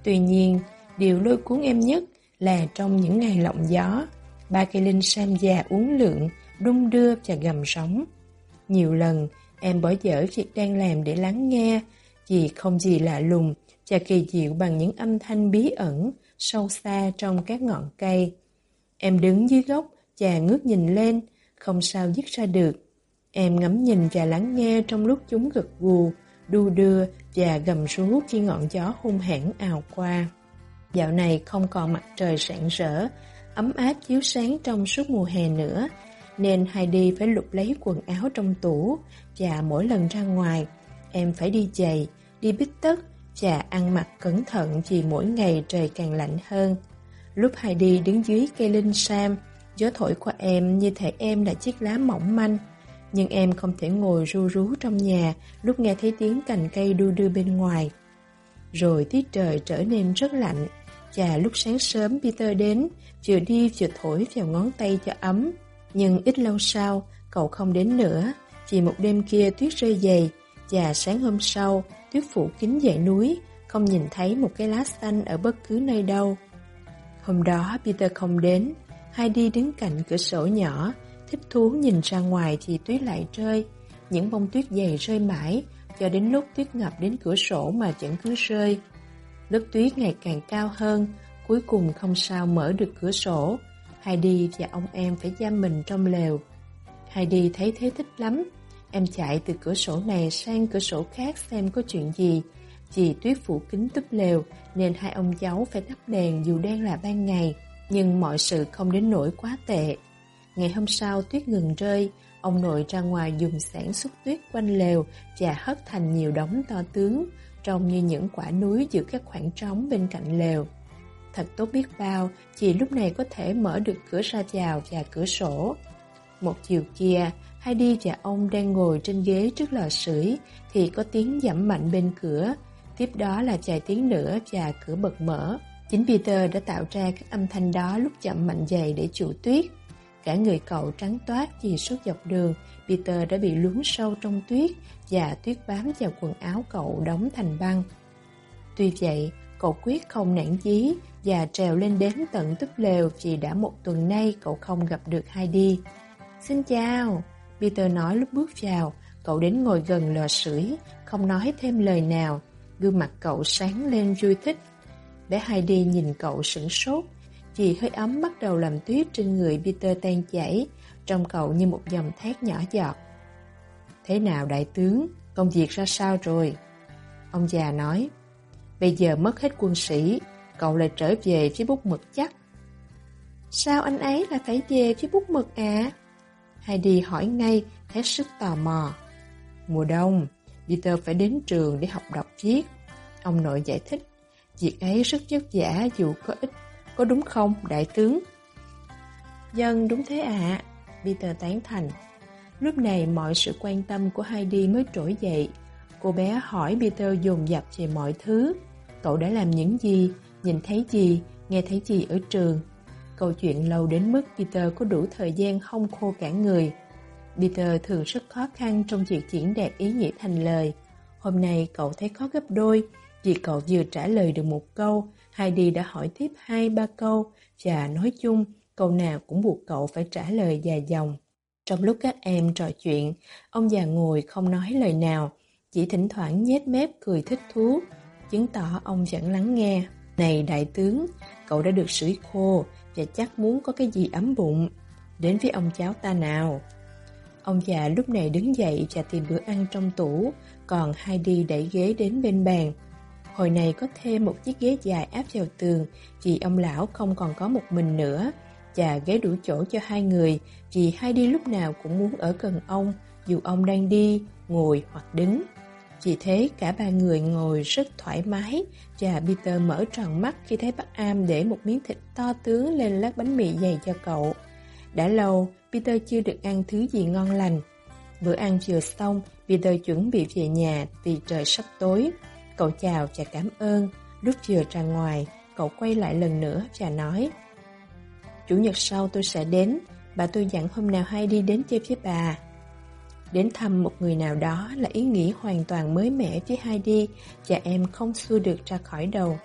Tuy nhiên, điều lôi cuốn em nhất là trong những ngày lộng gió, ba cây linh sam già uống lượng, đung đưa và gầm sóng. Nhiều lần, Em bỏ dở việc đang làm để lắng nghe, vì không gì lạ lùng và kỳ diệu bằng những âm thanh bí ẩn, sâu xa trong các ngọn cây. Em đứng dưới gốc Chàng ngước nhìn lên, không sao dứt ra được. Em ngắm nhìn và lắng nghe trong lúc chúng gật gù, đu đưa và gầm rú khi ngọn gió hung hãn ào qua. Dạo này không còn mặt trời rạng rỡ, ấm áp chiếu sáng trong suốt mùa hè nữa, nên Heidi phải lục lấy quần áo trong tủ và mỗi lần ra ngoài, em phải đi giày, đi bít tất và ăn mặc cẩn thận vì mỗi ngày trời càng lạnh hơn. Lúc Heidi đứng dưới cây linh sam, gió thổi qua em như thể em là chiếc lá mỏng manh. Nhưng em không thể ngồi ru rú trong nhà lúc nghe thấy tiếng cành cây đu đưa bên ngoài. Rồi tiết trời trở nên rất lạnh, và lúc sáng sớm Peter đến, vừa đi vừa thổi vào ngón tay cho ấm. Nhưng ít lâu sau, cậu không đến nữa, vì một đêm kia tuyết rơi dày, và sáng hôm sau, tuyết phủ kín dãy núi, không nhìn thấy một cái lá xanh ở bất cứ nơi đâu. Hôm đó Peter không đến, Heidi đứng cạnh cửa sổ nhỏ, thích thú nhìn ra ngoài thì tuyết lại rơi. Những bông tuyết dày rơi mãi, cho đến lúc tuyết ngập đến cửa sổ mà chẳng cứ rơi. Lớp tuyết ngày càng cao hơn, cuối cùng không sao mở được cửa sổ. Heidi và ông em phải giam mình trong lều. Heidi thấy thế thích lắm. Em chạy từ cửa sổ này sang cửa sổ khác xem có chuyện gì. Vì tuyết phủ kính túp lều nên hai ông cháu phải đắp đèn dù đang là ban ngày. Nhưng mọi sự không đến nỗi quá tệ. Ngày hôm sau tuyết ngừng rơi, ông nội ra ngoài dùng sản xuất tuyết quanh lều và hất thành nhiều đống to tướng, trông như những quả núi giữa các khoảng trống bên cạnh lều. Thật tốt biết bao, chị lúc này có thể mở được cửa ra vào và cửa sổ. Một chiều kia, Heidi và ông đang ngồi trên ghế trước lò sưởi thì có tiếng giảm mạnh bên cửa. Tiếp đó là vài tiếng nữa và cửa bật mở. Chính Peter đã tạo ra các âm thanh đó lúc chậm mạnh dày để chủ tuyết. Cả người cậu trắng toát vì suốt dọc đường, Peter đã bị lún sâu trong tuyết và tuyết bám vào quần áo cậu đóng thành băng. Tuy vậy, cậu quyết không nản chí và trèo lên đến tận túp lều vì đã một tuần nay cậu không gặp được Heidi. Xin chào, Peter nói lúc bước vào, cậu đến ngồi gần lò sưởi, không nói thêm lời nào, gương mặt cậu sáng lên vui thích. Bé Heidi nhìn cậu sửng sốt, Chì hơi ấm bắt đầu làm tuyết trên người Peter tan chảy, trong cậu như một dòng thác nhỏ giọt. Thế nào đại tướng, công việc ra sao rồi? Ông già nói, bây giờ mất hết quân sĩ, cậu lại trở về phía bút mực chắc. Sao anh ấy lại phải về phía bút mực à? Heidi hỏi ngay, hết sức tò mò. Mùa đông, Peter phải đến trường để học đọc viết. Ông nội giải thích, việc ấy rất vất vả dù có ích, có đúng không, đại tướng? Dân đúng thế ạ, à. Peter tán thành. Lúc này mọi sự quan tâm của Heidi mới trỗi dậy. Cô bé hỏi Peter dồn dập về mọi thứ. Cậu đã làm những gì, nhìn thấy gì, nghe thấy gì ở trường. Câu chuyện lâu đến mức Peter có đủ thời gian không khô cả người. Peter thường rất khó khăn trong việc diễn đạt ý nghĩa thành lời. Hôm nay cậu thấy khó gấp đôi, vì cậu vừa trả lời được một câu, Heidi đã hỏi tiếp hai ba câu, và nói chung, câu nào cũng buộc cậu phải trả lời dài dòng. Trong lúc các em trò chuyện, ông già ngồi không nói lời nào, chỉ thỉnh thoảng nhếch mép cười thích thú, chứng tỏ ông vẫn lắng nghe. Này đại tướng, cậu đã được sưởi khô và chắc muốn có cái gì ấm bụng. Đến với ông cháu ta nào. Ông già lúc này đứng dậy và tìm bữa ăn trong tủ, còn Heidi đẩy ghế đến bên bàn. Hồi này có thêm một chiếc ghế dài áp vào tường vì ông lão không còn có một mình nữa và ghế đủ chỗ cho hai người vì đi lúc nào cũng muốn ở gần ông dù ông đang đi, ngồi hoặc đứng. Vì thế cả ba người ngồi rất thoải mái và Peter mở tròn mắt khi thấy bác Am để một miếng thịt to tướng lên lát bánh mì dày cho cậu. Đã lâu, Peter chưa được ăn thứ gì ngon lành. Bữa ăn vừa xong, Peter chuẩn bị về nhà vì trời sắp tối. Cậu chào và cảm ơn. Lúc vừa ra ngoài, cậu quay lại lần nữa và nói Chủ nhật sau tôi sẽ đến, bà tôi dặn hôm nào hay đi đến chơi với bà. Đến thăm một người nào đó là ý nghĩ hoàn toàn mới mẻ với Heidi và em không xua được ra khỏi đầu.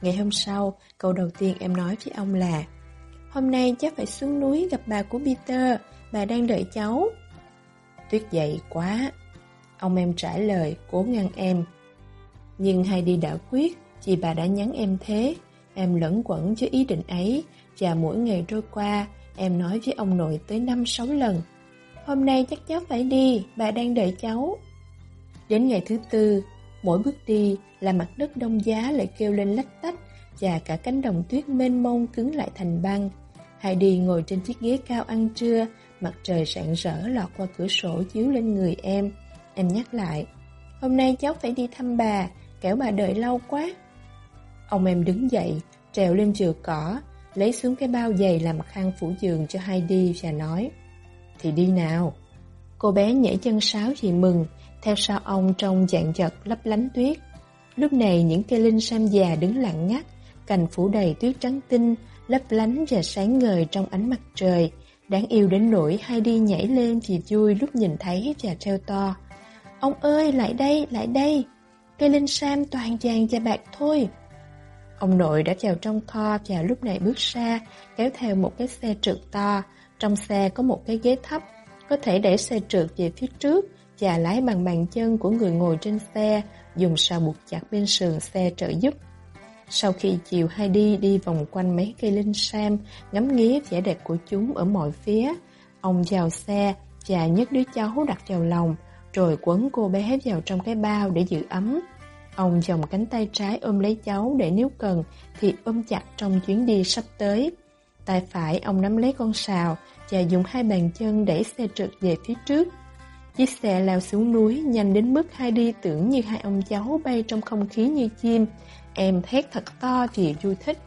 Ngày hôm sau, câu đầu tiên em nói với ông là Hôm nay chắc phải xuống núi gặp bà của Peter, bà đang đợi cháu. Tuyết dậy quá. Ông em trả lời, cố ngăn em. Nhưng Heidi đã quyết, chị bà đã nhắn em thế. Em lẫn quẩn với ý định ấy, và mỗi ngày trôi qua, em nói với ông nội tới 5-6 lần. Hôm nay chắc cháu phải đi, bà đang đợi cháu. Đến ngày thứ tư, mỗi bước đi là mặt đất đông giá lại kêu lên lách tách và cả cánh đồng tuyết mênh mông cứng lại thành băng. Heidi ngồi trên chiếc ghế cao ăn trưa, mặt trời rạng rỡ lọt qua cửa sổ chiếu lên người em. Em nhắc lại, hôm nay cháu phải đi thăm bà, kẻo bà đợi lâu quá. Ông em đứng dậy, trèo lên chừa cỏ, lấy xuống cái bao giày làm khăn phủ giường cho Heidi và nói, thì đi nào. Cô bé nhảy chân sáo vì mừng, theo sau ông trong dạng giật lấp lánh tuyết. Lúc này những cây linh sam già đứng lặng ngắt, cành phủ đầy tuyết trắng tinh, lấp lánh và sáng ngời trong ánh mặt trời. Đáng yêu đến nỗi hai đi nhảy lên vì vui lúc nhìn thấy và treo to. Ông ơi, lại đây, lại đây. Cây linh sam toàn vàng và bạc thôi. Ông nội đã vào trong kho và lúc này bước ra, kéo theo một cái xe trượt to, trong xe có một cái ghế thấp, có thể để xe trượt về phía trước và lái bằng bàn chân của người ngồi trên xe, dùng sào buộc chặt bên sườn xe trợ giúp. Sau khi chiều hai đi đi vòng quanh mấy cây linh sam, ngắm nghía vẻ đẹp của chúng ở mọi phía, ông vào xe và nhấc đứa cháu đặt vào lòng, rồi quấn cô bé vào trong cái bao để giữ ấm. Ông chồng cánh tay trái ôm lấy cháu để nếu cần thì ôm chặt trong chuyến đi sắp tới. Tay phải ông nắm lấy con sào và dùng hai bàn chân đẩy xe trượt về phía trước. Chiếc xe lao xuống núi nhanh đến mức hai đi tưởng như hai ông cháu bay trong không khí như chim. Em thét thật to vì vui thích.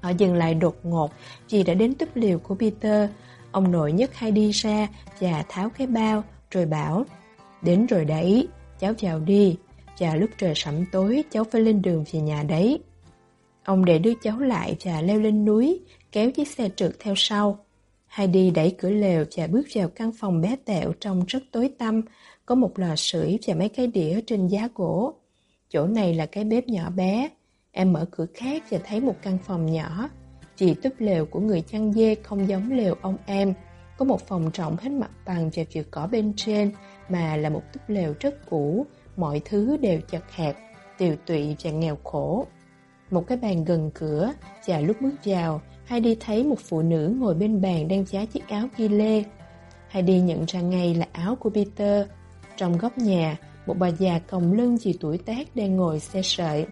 Họ dừng lại đột ngột vì đã đến túp liều của Peter. Ông nội nhấc hai đi ra và tháo cái bao rồi bảo Đến rồi đấy, cháu chào đi. Và lúc trời sẩm tối cháu phải lên đường về nhà đấy. Ông để đứa cháu lại và leo lên núi, kéo chiếc xe trượt theo sau. Heidi đẩy cửa lều và bước vào căn phòng bé tẹo trong rất tối tăm, có một lò sưởi và mấy cái đĩa trên giá gỗ. Chỗ này là cái bếp nhỏ bé. Em mở cửa khác và thấy một căn phòng nhỏ. chị túp lều của người chăn dê không giống lều ông em. Có một phòng trọng hết mặt bằng và vượt cỏ bên trên, mà là một túp lều rất cũ, mọi thứ đều chật hẹp, tiều tụy và nghèo khổ. Một cái bàn gần cửa, và lúc bước vào, Heidi thấy một phụ nữ ngồi bên bàn đang giá chiếc áo ghi lê. Heidi nhận ra ngay là áo của Peter. Trong góc nhà, một bà già còng lưng chỉ tuổi tác đang ngồi xe sợi.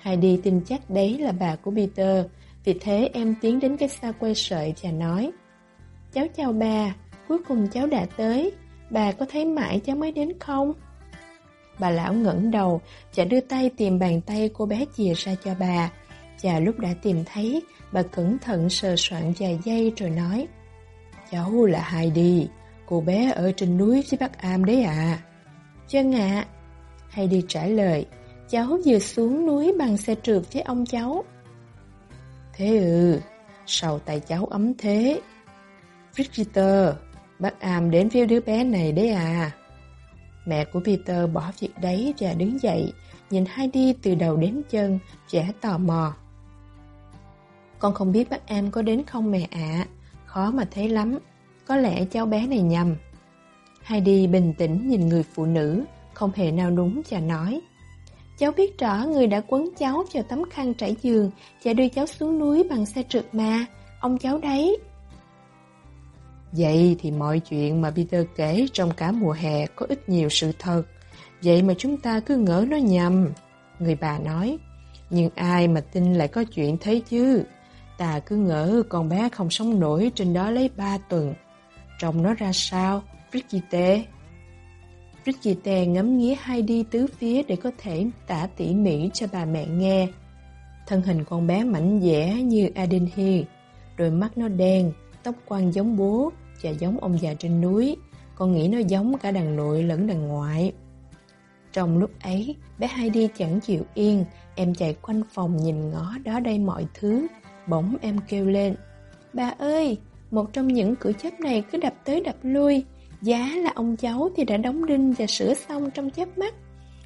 Heidi tin chắc đấy là bà của Peter, vì thế em tiến đến cái xa quay sợi và nói Cháu chào bà, cuối cùng cháu đã tới, bà có thấy mãi cháu mới đến không? Bà lão ngẩng đầu chả đưa tay tìm bàn tay cô bé chìa ra cho bà. Và lúc đã tìm thấy, bà cẩn thận sờ soạn vài giây rồi nói Cháu là Heidi, cô bé ở trên núi phía Bắc Am đấy à? Chân ạ. À. Heidi trả lời, cháu vừa xuống núi bằng xe trượt với ông cháu. Thế ừ, sao tay cháu ấm thế? Brigitte, bác Am đến với đứa bé này đấy à? Mẹ của Peter bỏ việc đấy và đứng dậy, nhìn Heidi từ đầu đến chân, trẻ tò mò. Con không biết bác Am có đến không mẹ ạ, khó mà thấy lắm, có lẽ cháu bé này nhầm. Heidi bình tĩnh nhìn người phụ nữ, không hề nào đúng và nói. Cháu biết rõ người đã quấn cháu vào tấm khăn trải giường và đưa cháu xuống núi bằng xe trượt mà, ông cháu đấy. Vậy thì mọi chuyện mà Peter kể trong cả mùa hè có ít nhiều sự thật. Vậy mà chúng ta cứ ngỡ nó nhầm. Người bà nói, nhưng ai mà tin lại có chuyện thế chứ? Ta cứ ngỡ con bé không sống nổi trên đó lấy ba tuần. Trông nó ra sao, Brigitte? Brigitte ngắm nghía hai đi tứ phía để có thể tả tỉ mỉ cho bà mẹ nghe. Thân hình con bé mảnh dẻ như Adenhi, đôi mắt nó đen, tóc quăn giống bố và giống ông già trên núi. Con nghĩ nó giống cả đàn nội lẫn đàn ngoại. Trong lúc ấy, bé Heidi chẳng chịu yên, em chạy quanh phòng nhìn ngó đó đây mọi thứ. Bỗng em kêu lên, Bà ơi, một trong những cửa chớp này cứ đập tới đập lui. Giá là ông cháu thì đã đóng đinh và sửa xong trong chớp mắt.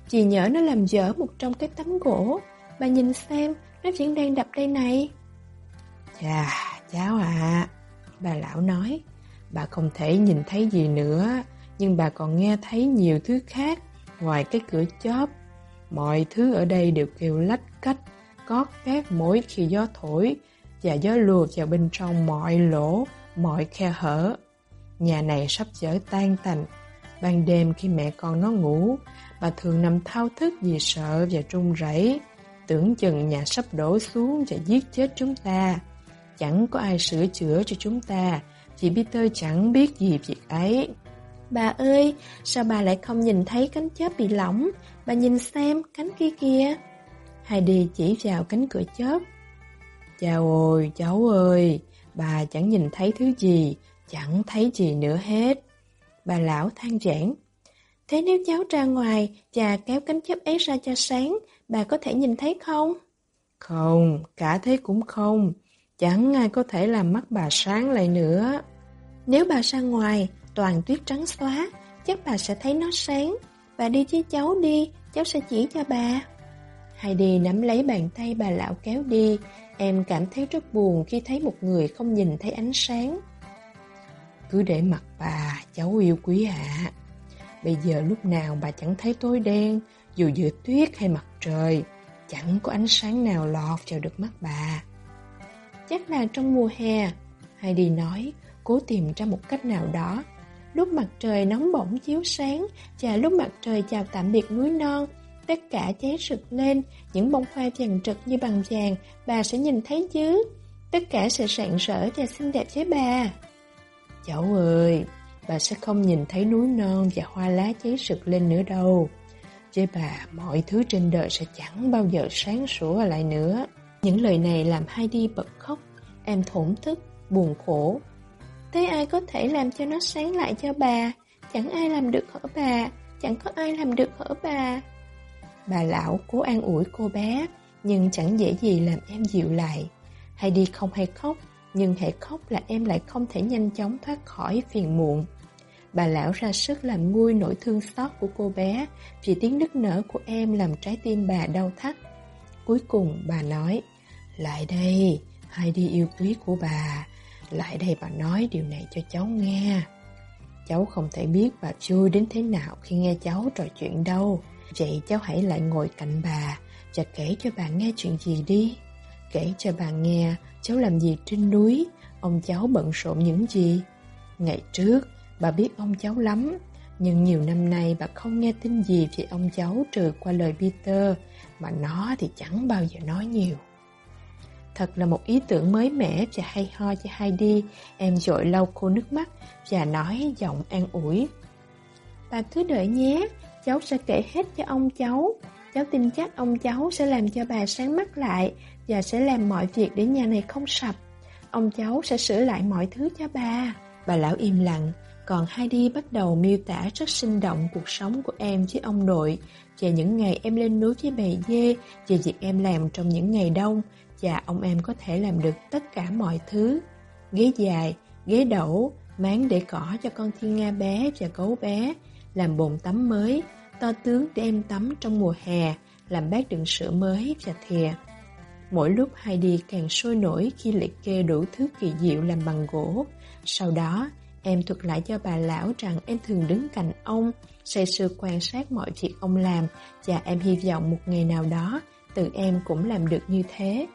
Chỉ nhớ nó làm dở một trong cái tấm gỗ. Bà nhìn xem, nó vẫn đang đập đây này. Chà, cháu à, bà lão nói, bà không thể nhìn thấy gì nữa, nhưng bà còn nghe thấy nhiều thứ khác ngoài cái cửa chớp. Mọi thứ ở đây đều kêu lách cách, cót két mỗi khi gió thổi và gió lùa vào bên trong mọi lỗ, mọi khe hở. Nhà này sắp trở tan tành. Ban đêm khi mẹ con nó ngủ, bà thường nằm thao thức vì sợ và trung rẩy, tưởng chừng nhà sắp đổ xuống và giết chết chúng ta. Chẳng có ai sửa chữa cho chúng ta, chị Peter chẳng biết gì việc ấy. Bà ơi, sao bà lại không nhìn thấy cánh chớp bị lỏng? Bà nhìn xem, cánh kia kìa. Heidi chỉ vào cánh cửa chớp. Chào ôi, cháu ơi, bà chẳng nhìn thấy thứ gì, chẳng thấy gì nữa hết. Bà lão than giảng. Thế nếu cháu ra ngoài và kéo cánh chớp ấy ra cho sáng, bà có thể nhìn thấy không? Không, cả thế cũng không. Chẳng ai có thể làm mắt bà sáng lại nữa. Nếu bà ra ngoài, toàn tuyết trắng xóa, chắc bà sẽ thấy nó sáng. Bà đi với cháu đi, cháu sẽ chỉ cho bà. Heidi nắm lấy bàn tay bà lão kéo đi, em cảm thấy rất buồn khi thấy một người không nhìn thấy ánh sáng. Cứ để mặt bà, cháu yêu quý hạ. Bây giờ lúc nào bà chẳng thấy tối đen, dù giữa tuyết hay mặt trời, chẳng có ánh sáng nào lọt vào được mắt bà. Chắc là trong mùa hè, Heidi nói, cố tìm ra một cách nào đó. Lúc mặt trời nóng bỏng chiếu sáng và lúc mặt trời chào tạm biệt núi non, tất cả cháy rực lên, những bông hoa vàng rực như bằng vàng, bà sẽ nhìn thấy chứ. Tất cả sẽ rạng rỡ và xinh đẹp với bà. Cháu ơi, bà sẽ không nhìn thấy núi non và hoa lá cháy rực lên nữa đâu. Với bà, mọi thứ trên đời sẽ chẳng bao giờ sáng sủa lại nữa. Những lời này làm Heidi bật khóc. Em thổn thức, buồn khổ. Thế ai có thể làm cho nó sáng lại cho bà? Chẳng ai làm được hở bà, chẳng có ai làm được hở bà. Bà lão cố an ủi cô bé, nhưng chẳng dễ gì làm em dịu lại. Heidi không hay khóc, nhưng hãy khóc là em lại không thể nhanh chóng thoát khỏi phiền muộn. Bà lão ra sức làm nguôi nỗi thương xót của cô bé vì tiếng nức nở của em làm trái tim bà đau thắt. Cuối cùng bà nói, lại đây, Heidi yêu quý của bà, lại đây bà nói điều này cho cháu nghe. Cháu không thể biết bà vui đến thế nào khi nghe cháu trò chuyện đâu. Vậy cháu hãy lại ngồi cạnh bà và kể cho bà nghe chuyện gì đi. Kể cho bà nghe cháu làm gì trên núi, ông cháu bận rộn những gì. Ngày trước, bà biết ông cháu lắm, nhưng nhiều năm nay bà không nghe tin gì về ông cháu trừ qua lời Peter, mà nó thì chẳng bao giờ nói nhiều. Thật là một ý tưởng mới mẻ và hay ho cho Heidi, em dội lau khô nước mắt và nói giọng an ủi. Bà cứ đợi nhé, cháu sẽ kể hết cho ông cháu. Cháu tin chắc ông cháu sẽ làm cho bà sáng mắt lại và sẽ làm mọi việc để nhà này không sập. Ông cháu sẽ sửa lại mọi thứ cho bà. Bà lão im lặng, còn Heidi bắt đầu miêu tả rất sinh động cuộc sống của em với ông nội về những ngày em lên núi với bầy dê về việc em làm trong những ngày đông và ông em có thể làm được tất cả mọi thứ. Ghế dài, ghế đẩu, máng để cỏ cho con thiên nga bé và gấu bé, làm bồn tắm mới, to tướng để em tắm trong mùa hè, làm bát đựng sữa mới và thìa. Mỗi lúc Heidi càng sôi nổi khi liệt kê đủ thứ kỳ diệu làm bằng gỗ. Sau đó, em thuật lại cho bà lão rằng em thường đứng cạnh ông, say sưa quan sát mọi việc ông làm và em hy vọng một ngày nào đó tự em cũng làm được như thế.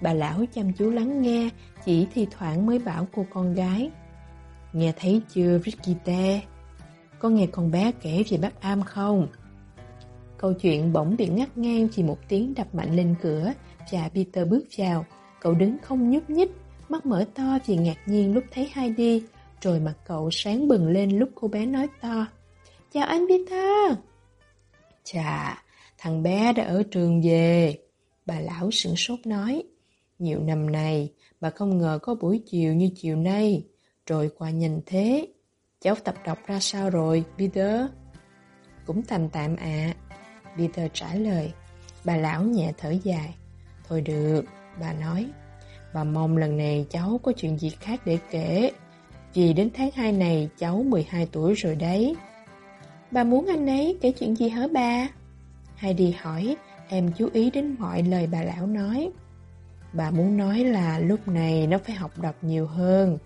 Bà lão chăm chú lắng nghe, chỉ thi thoảng mới bảo cô con gái. Nghe thấy chưa Brigitte? Có nghe con bé kể về bác Am không? Câu chuyện bỗng bị ngắt ngang chỉ một tiếng đập mạnh lên cửa và Peter bước vào. Cậu đứng không nhúc nhích, mắt mở to vì ngạc nhiên lúc thấy Heidi, rồi mặt cậu sáng bừng lên lúc cô bé nói to. Chào anh Peter! Chà, thằng bé đã ở trường về. Bà lão sửng sốt nói. Nhiều năm nay, bà không ngờ có buổi chiều như chiều nay, rồi qua nhanh thế. Cháu tập đọc ra sao rồi, Peter? Cũng tạm tạm ạ. Peter trả lời. Bà lão nhẹ thở dài. Thôi được, bà nói. Bà mong lần này cháu có chuyện gì khác để kể. Vì đến tháng 2 này cháu 12 tuổi rồi đấy. Bà muốn anh ấy kể chuyện gì hả bà? Heidi hỏi, em chú ý đến mọi lời bà lão nói. Bà muốn nói là lúc này nó phải học đọc nhiều hơn.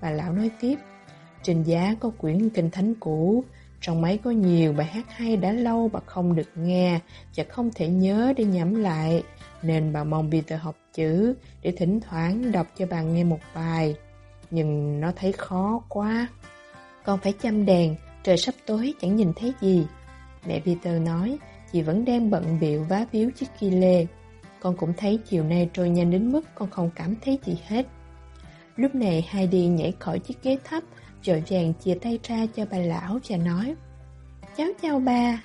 Bà lão nói tiếp, trên giá có quyển kinh thánh cũ, trong máy có nhiều bài hát hay đã lâu bà không được nghe và không thể nhớ để nhẩm lại, nên bà mong Peter học chữ để thỉnh thoảng đọc cho bà nghe một bài. Nhưng nó thấy khó quá. Con phải chăm đèn, trời sắp tối chẳng nhìn thấy gì. Mẹ Peter nói, chị vẫn đang bận biệu vá víu chiếc ghi lê. Con cũng thấy chiều nay trôi nhanh đến mức con không cảm thấy gì hết. Lúc này Heidi nhảy khỏi chiếc ghế thấp, vội vàng chia tay ra cho bà lão và nói Cháu chào bà.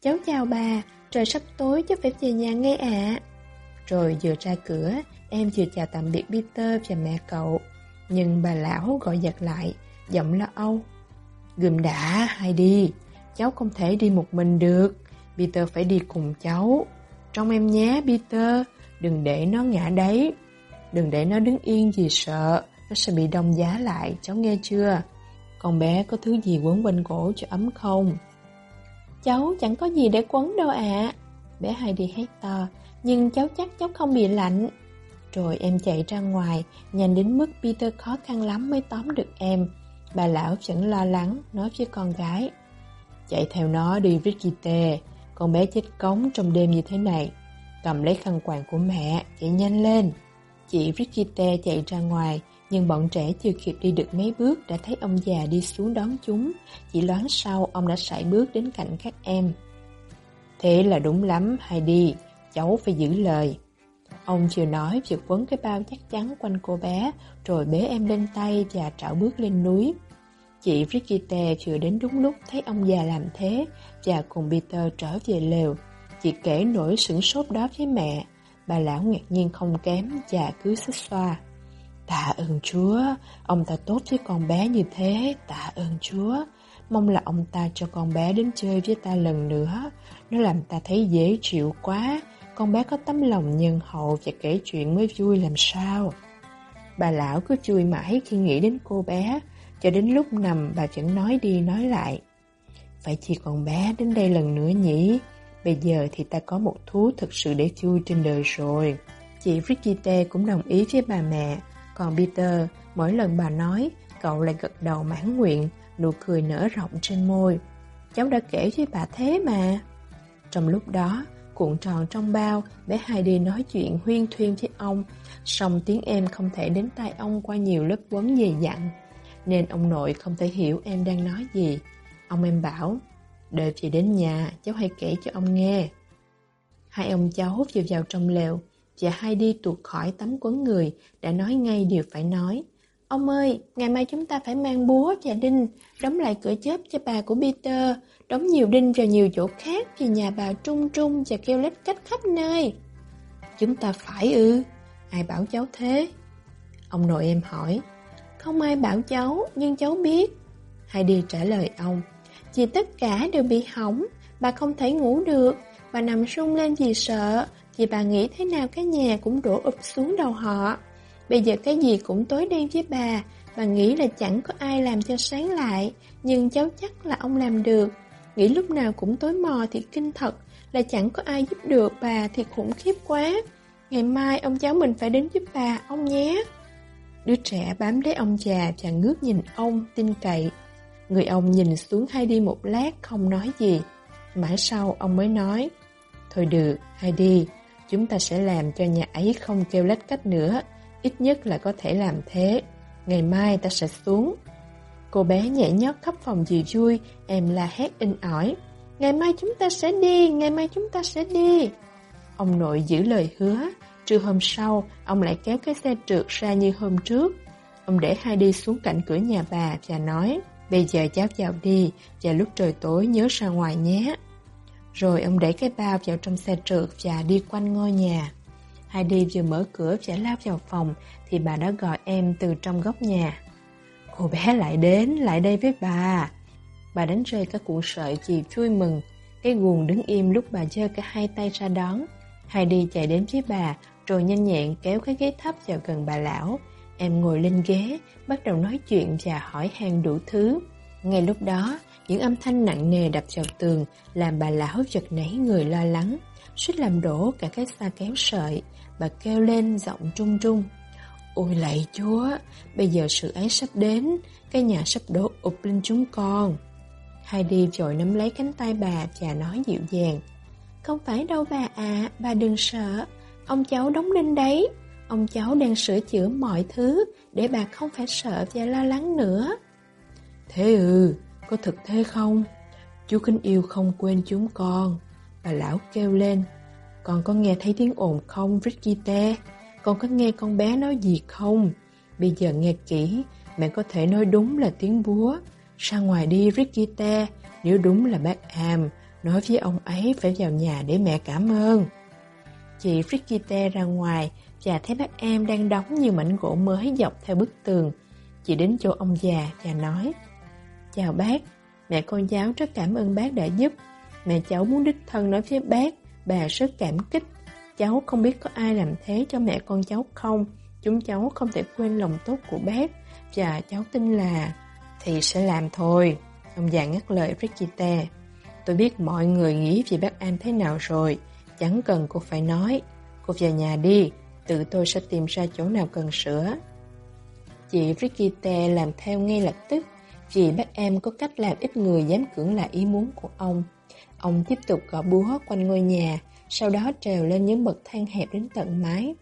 Cháu chào bà, trời sắp tối cháu phải về nhà ngay ạ. Rồi vừa ra cửa, em vừa chào tạm biệt Peter và mẹ cậu. Nhưng bà lão gọi giật lại, giọng lo âu. Gùm đã, Heidi, cháu không thể đi một mình được. Peter phải đi cùng cháu. Trong em nhé Peter, đừng để nó ngã đấy. Đừng để nó đứng yên vì sợ, nó sẽ bị đông giá lại, cháu nghe chưa? Con bé có thứ gì quấn quanh cổ cho ấm không? Cháu chẳng có gì để quấn đâu ạ. Bé Heidi hét to, nhưng cháu chắc cháu không bị lạnh. Rồi em chạy ra ngoài, nhanh đến mức Peter khó khăn lắm mới tóm được em. Bà lão vẫn lo lắng, nói với con gái. Chạy theo nó đi Brigitte, con bé chết cống trong đêm như thế này. Cầm lấy khăn quàng của mẹ, chạy nhanh lên. Chị Brigitte chạy ra ngoài, nhưng bọn trẻ chưa kịp đi được mấy bước đã thấy ông già đi xuống đón chúng. Chỉ loáng sau, ông đã sải bước đến cạnh các em. Thế là đúng lắm, Heidi, cháu phải giữ lời. Ông chưa nói vừa quấn cái bao chắc chắn quanh cô bé, rồi bế em lên tay và trảo bước lên núi. Chị Brigitte chưa đến đúng lúc thấy ông già làm thế và cùng Peter trở về lều. Chị kể nỗi sửng sốt đó với mẹ. Bà lão ngạc nhiên không kém và cứ xích xoa. Tạ ơn Chúa, ông ta tốt với con bé như thế, tạ ơn Chúa. Mong là ông ta cho con bé đến chơi với ta lần nữa. Nó làm ta thấy dễ chịu quá. Con bé có tấm lòng nhân hậu và kể chuyện mới vui làm sao. Bà lão cứ chui mãi khi nghĩ đến cô bé, cho đến lúc nằm bà vẫn nói đi nói lại. Phải chỉ còn bé đến đây lần nữa nhỉ? Bây giờ thì ta có một thú thực sự để chui trên đời rồi. Chị Brigitte cũng đồng ý với bà mẹ. Còn Peter, mỗi lần bà nói, cậu lại gật đầu mãn nguyện, nụ cười nở rộng trên môi. Cháu đã kể với bà thế mà. Trong lúc đó, cuộn tròn trong bao, bé Heidi nói chuyện huyên thuyên với ông, song tiếng em không thể đến tai ông qua nhiều lớp quấn dày dặn, nên ông nội không thể hiểu em đang nói gì. Ông em bảo, đợi chị đến nhà, cháu hãy kể cho ông nghe. Hai ông cháu vừa vào trong lều, và đi tuột khỏi tấm quấn người, đã nói ngay điều phải nói. Ông ơi, ngày mai chúng ta phải mang búa và đinh, đóng lại cửa chớp cho bà của Peter, đóng nhiều đinh vào nhiều chỗ khác vì nhà bà trung trung và kêu lết cách khắp nơi. Chúng ta phải ư? Ai bảo cháu thế? Ông nội em hỏi. Không ai bảo cháu, nhưng cháu biết. Heidi trả lời ông. Vì tất cả đều bị hỏng, bà không thể ngủ được, bà nằm sung lên vì sợ, vì bà nghĩ thế nào cái nhà cũng đổ ụp xuống đầu họ. Bây giờ cái gì cũng tối đen với bà, bà nghĩ là chẳng có ai làm cho sáng lại, nhưng cháu chắc là ông làm được. Nghĩ lúc nào cũng tối mò thì kinh thật, là chẳng có ai giúp được bà thì khủng khiếp quá. Ngày mai ông cháu mình phải đến giúp bà, ông nhé. Đứa trẻ bám lấy ông già và ngước nhìn ông, tin cậy. Người ông nhìn xuống hai đi một lát không nói gì. Mãi sau ông mới nói, Thôi được, hai đi, chúng ta sẽ làm cho nhà ấy không kêu lách cách nữa. Ít nhất là có thể làm thế Ngày mai ta sẽ xuống Cô bé nhảy nhót khắp phòng dì vui Em la hét in ỏi Ngày mai chúng ta sẽ đi Ngày mai chúng ta sẽ đi Ông nội giữ lời hứa Trưa hôm sau Ông lại kéo cái xe trượt ra như hôm trước Ông để hai đi xuống cạnh cửa nhà bà Và nói Bây giờ cháu vào đi Và lúc trời tối nhớ ra ngoài nhé Rồi ông đẩy cái bao vào trong xe trượt Và đi quanh ngôi nhà hai đi vừa mở cửa và lao vào phòng thì bà đã gọi em từ trong góc nhà. Cô bé lại đến, lại đây với bà. Bà đánh rơi các cuộn sợi chì vui mừng. Cái guồng đứng im lúc bà giơ cả hai tay ra đón. Heidi chạy đến với bà rồi nhanh nhẹn kéo cái ghế thấp vào gần bà lão. Em ngồi lên ghế, bắt đầu nói chuyện và hỏi han đủ thứ. Ngay lúc đó, những âm thanh nặng nề đập vào tường làm bà lão giật nảy người lo lắng, suýt làm đổ cả cái xa kéo sợi. Bà kêu lên giọng trung trung Ôi lạy chúa Bây giờ sự ấy sắp đến Cái nhà sắp đổ ụp lên chúng con Heidi vội nắm lấy cánh tay bà Và nói dịu dàng Không phải đâu bà ạ Bà đừng sợ Ông cháu đóng đinh đấy Ông cháu đang sửa chữa mọi thứ Để bà không phải sợ và lo lắng nữa Thế ừ Có thực thế không Chú kính yêu không quên chúng con Bà lão kêu lên con có nghe thấy tiếng ồn không, Brigitte? Con có nghe con bé nói gì không? Bây giờ nghe kỹ, mẹ có thể nói đúng là tiếng búa. Ra ngoài đi, Brigitte. Nếu đúng là bác Am, nói với ông ấy phải vào nhà để mẹ cảm ơn. Chị Brigitte ra ngoài và thấy bác em đang đóng nhiều mảnh gỗ mới dọc theo bức tường. Chị đến chỗ ông già và nói Chào bác, mẹ con giáo rất cảm ơn bác đã giúp. Mẹ cháu muốn đích thân nói với bác Bà rất cảm kích. Cháu không biết có ai làm thế cho mẹ con cháu không. Chúng cháu không thể quên lòng tốt của bác. Và cháu tin là... Thì sẽ làm thôi. Ông già ngắt lời Brigitte. Tôi biết mọi người nghĩ về bác An thế nào rồi. Chẳng cần cô phải nói. Cô về nhà đi. Tự tôi sẽ tìm ra chỗ nào cần sửa. Chị Rikite làm theo ngay lập tức. Vì bác em có cách làm ít người dám cưỡng lại ý muốn của ông. Ông tiếp tục gõ búa quanh ngôi nhà, sau đó trèo lên những bậc thang hẹp đến tận mái.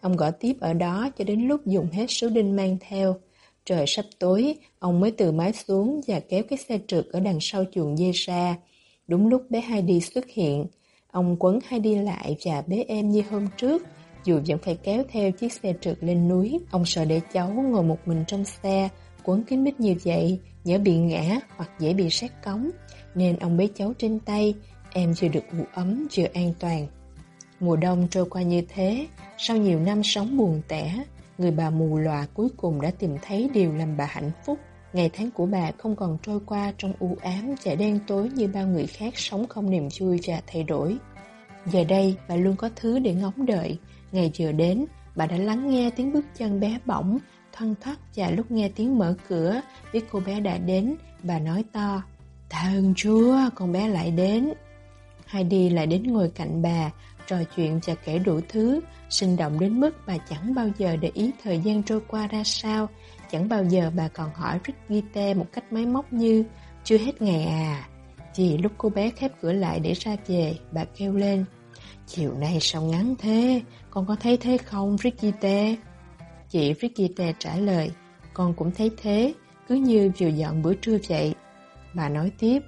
Ông gõ tiếp ở đó cho đến lúc dùng hết số đinh mang theo. Trời sắp tối, ông mới từ mái xuống và kéo cái xe trượt ở đằng sau chuồng dê ra. Đúng lúc bé Heidi xuất hiện, ông quấn hay đi lại và bế em như hôm trước, dù vẫn phải kéo theo chiếc xe trượt lên núi. Ông sợ để cháu ngồi một mình trong xe, quấn kín mít như vậy, nhớ bị ngã hoặc dễ bị sát cống, nên ông bế cháu trên tay, em vừa được ngủ ấm vừa an toàn. Mùa đông trôi qua như thế, sau nhiều năm sống buồn tẻ, người bà mù lòa cuối cùng đã tìm thấy điều làm bà hạnh phúc. Ngày tháng của bà không còn trôi qua trong u ám và đen tối như bao người khác sống không niềm vui và thay đổi. Giờ đây, bà luôn có thứ để ngóng đợi. Ngày vừa đến, bà đã lắng nghe tiếng bước chân bé bỏng, thoăn thoắt và lúc nghe tiếng mở cửa, biết cô bé đã đến, bà nói to. Tạ ơn Chúa, con bé lại đến. Heidi lại đến ngồi cạnh bà, trò chuyện và kể đủ thứ, sinh động đến mức bà chẳng bao giờ để ý thời gian trôi qua ra sao, chẳng bao giờ bà còn hỏi Brigitte một cách máy móc như chưa hết ngày à. Chỉ lúc cô bé khép cửa lại để ra về, bà kêu lên, chiều nay sao ngắn thế, con có thấy thế không Brigitte? Chị Brigitte trả lời, con cũng thấy thế, cứ như vừa dọn bữa trưa vậy. Bà nói tiếp,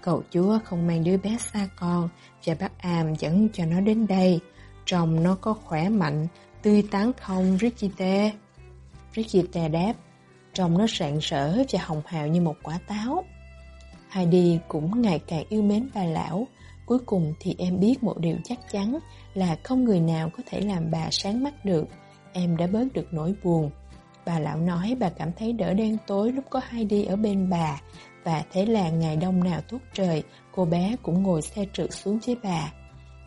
cậu Chúa không mang đứa bé xa con và bác Am dẫn cho nó đến đây. Trông nó có khỏe mạnh, tươi tắn không Brigitte? Brigitte đáp, trông nó sạng sỡ và hồng hào như một quả táo. Heidi cũng ngày càng yêu mến bà lão. Cuối cùng thì em biết một điều chắc chắn là không người nào có thể làm bà sáng mắt được. Em đã bớt được nỗi buồn. Bà lão nói bà cảm thấy đỡ đen tối lúc có Heidi ở bên bà và thế là ngày đông nào tốt trời, cô bé cũng ngồi xe trượt xuống với bà.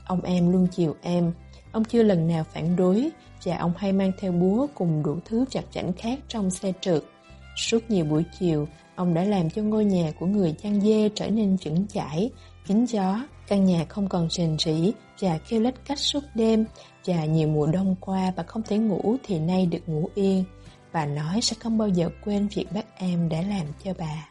Ông em luôn chiều em, ông chưa lần nào phản đối và ông hay mang theo búa cùng đủ thứ chặt chảnh khác trong xe trượt. Suốt nhiều buổi chiều, ông đã làm cho ngôi nhà của người chăn dê trở nên chững chãi, kín gió, căn nhà không còn rền rỉ và kêu lách cách suốt đêm và nhiều mùa đông qua bà không thể ngủ thì nay được ngủ yên. Bà nói sẽ không bao giờ quên việc bác em đã làm cho bà.